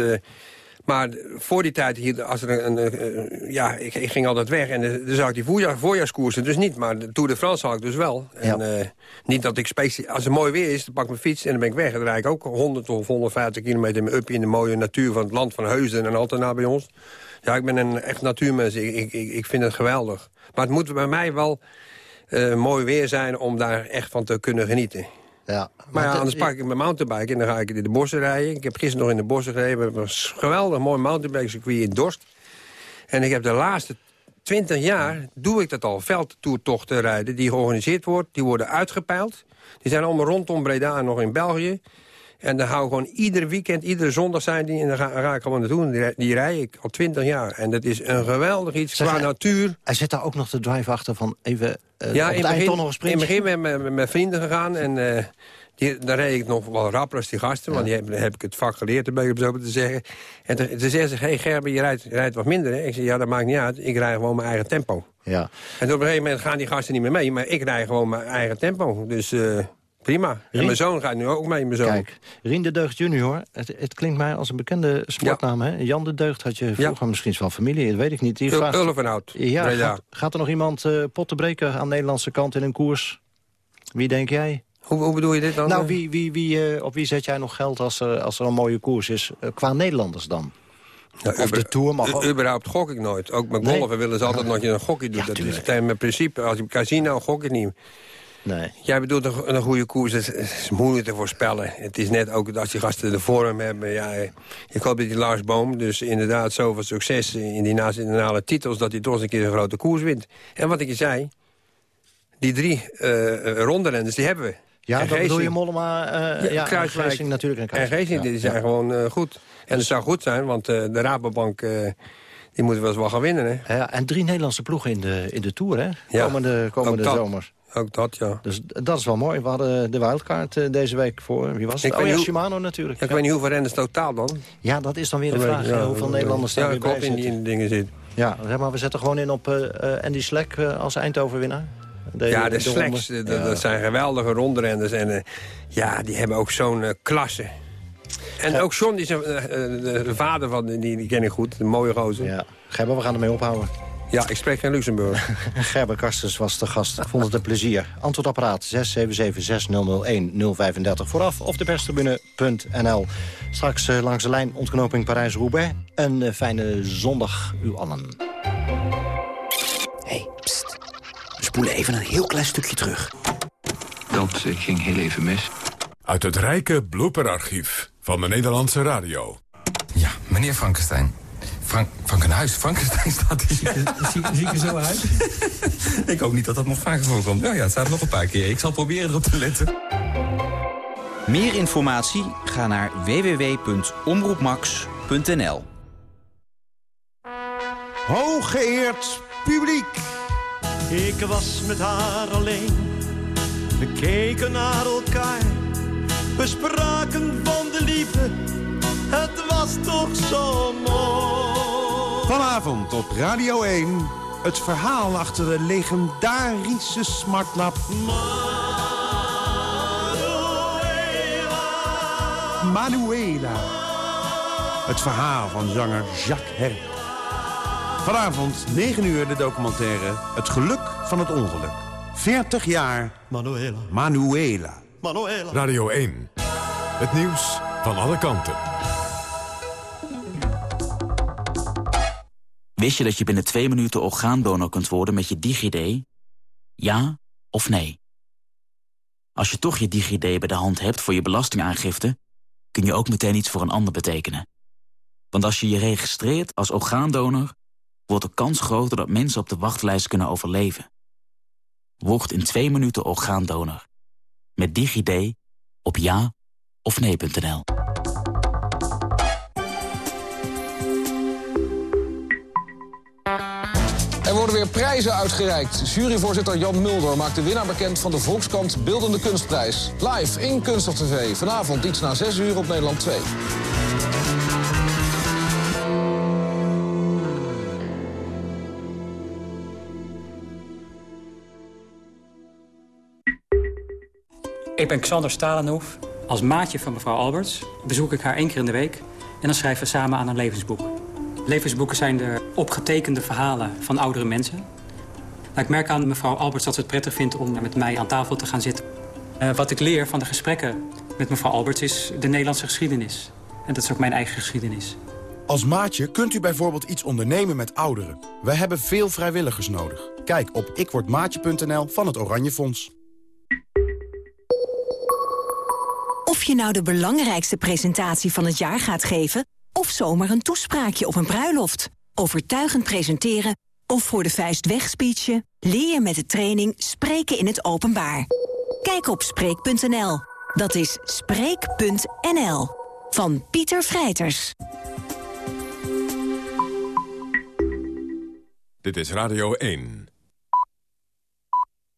S12: Maar voor die tijd, hier, als er een, een, ja, ik, ik, ging altijd weg. En dan zag ik die voorjaar, voorjaarskoersen dus niet. Maar de Tour de France had ik dus wel. En
S11: ja.
S12: uh, niet dat ik. Als het mooi weer is, dan pak ik mijn fiets en dan ben ik weg. En dan rijd ik ook 100 of 150 kilometer met up in de mooie natuur van het land van Heusden en Altena bij ons. Ja, ik ben een echt natuurmens. Ik, ik, ik vind het geweldig. Maar het moet bij mij wel uh, mooi weer zijn om daar echt van te kunnen genieten.
S11: Ja,
S12: maar, ja, anders pak ik mijn mountainbike en dan ga ik in de bossen rijden. Ik heb gisteren nog in de bossen gereden. We hebben een geweldig mooi mountainbike circuit in Dorst. En ik heb de laatste 20 jaar, doe ik dat al, veldtoertochten rijden... die georganiseerd wordt, die worden uitgepeild. Die zijn allemaal rondom Breda en nog in België. En dan hou ik gewoon ieder weekend, iedere zondag zijn die... en dan ga, ga ik gewoon naartoe. Die, die rij ik al 20 jaar. En dat is een geweldig iets
S11: Zeg,
S12: qua
S11: hij-
S12: natuur.
S11: Er zit daar ook nog de drive achter van even uh,
S12: Ja, in
S11: het
S12: begin,
S11: nog een
S12: in het begin ben ik met, vrienden gegaan. En uh, die, daar reed ik nog wel rapper als die gasten. Want die heb, heb ik het vak geleerd, om het zo te zeggen. En toen zei ze, hé hey Gerben, je rijdt, je rijdt wat minder. Hè? Ik zei, ja, dat maakt niet uit. Ik rij gewoon mijn eigen tempo.
S11: Ja.
S12: En op een gegeven moment gaan die gasten niet meer mee. Maar ik rij gewoon mijn eigen tempo. Dus uh, prima. En mijn zoon gaat nu ook mee, mijn zoon.
S11: Kijk, Rien de Deugd junior, het, het klinkt mij als een bekende sportnaam. Hè? Jan de Deugd had je vroeger misschien is wel familie, dat weet ik niet. Die vraagt-
S12: Ulvenhout,
S11: Ja, gaat, gaat er nog iemand uh, pot te breken aan de Nederlandse kant in een koers? Wie denk jij?
S12: Hoe, hoe bedoel je dit dan?
S11: Nou, wie, wie, wie, uh, op wie zet jij nog geld als er, als er een mooie koers is? Uh, qua Nederlanders dan?
S12: Nou,
S11: of de Tour mag ook.
S12: Überhaupt gok ik nooit. Ook met
S11: Nee.
S12: golven willen ze altijd nog dat je een gokje doet.
S11: Ja,
S12: dat is
S11: tuurlijk.
S12: het mijn principe. Als ik casino gok ik niet.
S11: Nee.
S12: Jij bedoelt een, een goede koers, dat is, is moeilijk te voorspellen. Het is net ook als die gasten de vorm hebben. Ja, eh, ik hoop dat die Lars Boom dus inderdaad zoveel succes in die nationale titels... dat hij toch eens een keer een grote koers wint. En wat ik je zei, die drie uh, ronderenders, die hebben we.
S11: Ja,
S12: En
S11: dat bedoel
S12: Geesing-
S11: je Mollema, uh, ja,
S12: Kruiswijk
S11: Geesing natuurlijk en
S12: En. Geesing,
S11: Ja,
S12: die zijn
S11: ja.
S12: gewoon uh, goed. En het zou goed zijn, want uh, de Rabobank... Die moeten we eens wel gaan winnen, hè?
S11: Ja, en drie Nederlandse ploegen in de, in de Tour, hè?
S12: Ja,
S11: komende komende zomer.
S12: Ook dat, ja.
S11: Dus dat is wel mooi. We hadden de wildcard uh, deze week voor... Wie was het?
S12: Ik
S11: oh ja,
S12: hoe-
S11: Shimano natuurlijk.
S12: Ik
S11: ja.
S12: weet niet hoeveel renners totaal dan.
S11: Ja, dat is dan weer de vraag.
S12: ja,
S11: hoeveel Nederlanders daar
S12: Ja,
S11: weer bij
S12: in die, in die dingen zit.
S11: Ja, zeg maar, we zetten gewoon in op uh, uh, Andy Slek uh, als Eindhoven-winnaar. De-
S12: ja, de,
S11: de
S12: de- de- dat zijn geweldige rondrenners. En uh, ja, die hebben ook zo'n klasse. En ook John, die uh, de, de vader van, die, die ken ik goed. Een mooie gozer.
S11: Ja, we gaan ermee ophouden.
S12: Ja, ik spreek geen Luxemburg.
S11: Gerber Karstens was de gast. Ik vond het een plezier. Antwoordapparaat 677-6001-035 vooraf of de perstribune.nl. Straks uh, langs de lijn ontknoping Parijs-Roubaix. Een uh, fijne zondag u allen.
S25: Hey, pst. We spoelen even een heel klein stukje terug.
S26: Dat eh, ging heel even mis.
S1: Uit het rijke blooperarchief van de Nederlandse radio.
S26: Ja, meneer Frankenstein. Frank, Frankenhuis, Frankenstein staat hier.
S27: Zie, zie ik er zo uit?
S26: ik hoop niet dat dat nog vaker voorkomt. Nou ja, het staat nog een paar keer. Ik zal proberen erop te letten.
S25: Meer informatie? Ga naar www.omroepmax.nl
S28: Hooggeëerd publiek.
S29: Ik was met haar alleen. We keken naar elkaar. We spraken van de liefde. Het was toch zo mooi.
S28: Vanavond op Radio 1. Het verhaal achter de legendarische smartlap. Manuela. Het verhaal van zanger Jacques Herp. Vanavond 9 uur de documentaire Het geluk van het ongeluk. 40 jaar
S29: Manuela.
S28: Manuela.
S29: Manuela.
S1: Radio 1. Het nieuws van alle kanten.
S25: Wist je dat je binnen twee minuten orgaandonor kunt worden met je DigiD? Ja of nee? Als je toch je DigiD bij de hand hebt voor je belastingaangifte... kun je ook meteen iets voor een ander betekenen. Want als je je registreert als orgaandonor... wordt de kans groter dat mensen op de wachtlijst kunnen overleven. Word in twee minuten orgaandonor. Met DigiD op ja of nee.nl.
S30: Er worden weer prijzen uitgereikt. Juryvoorzitter Jan Mulder maakt de winnaar bekend van de Volkskrant Beeldende Kunstprijs. Live in Kunststof TV. Vanavond iets na 6 uur op Nederland 2.
S31: Ik ben Xander Stalenhoef. Als maatje van mevrouw Alberts bezoek ik haar één keer in de week... en dan schrijven we samen aan een levensboek. Levensboeken zijn de opgetekende verhalen van oudere mensen. Nou, ik merk aan mevrouw Alberts dat ze het prettig vindt om met mij aan tafel te gaan zitten. Uh, wat ik leer van de gesprekken met mevrouw Alberts is de Nederlandse geschiedenis. En dat is ook mijn eigen geschiedenis.
S28: Als maatje kunt u bijvoorbeeld iets ondernemen met ouderen. We hebben veel vrijwilligers nodig. Kijk op ikwordmaatje.nl van het Oranje Fonds.
S32: Of je nou de belangrijkste presentatie van het jaar gaat geven... of zomaar een toespraakje op een bruiloft. Overtuigend presenteren of voor de vuist wegspeechen... leer je met de training Spreken in het Openbaar. Kijk op Spreek.nl. Dat is Spreek.nl. Van Pieter Vrijters.
S1: Dit is Radio 1.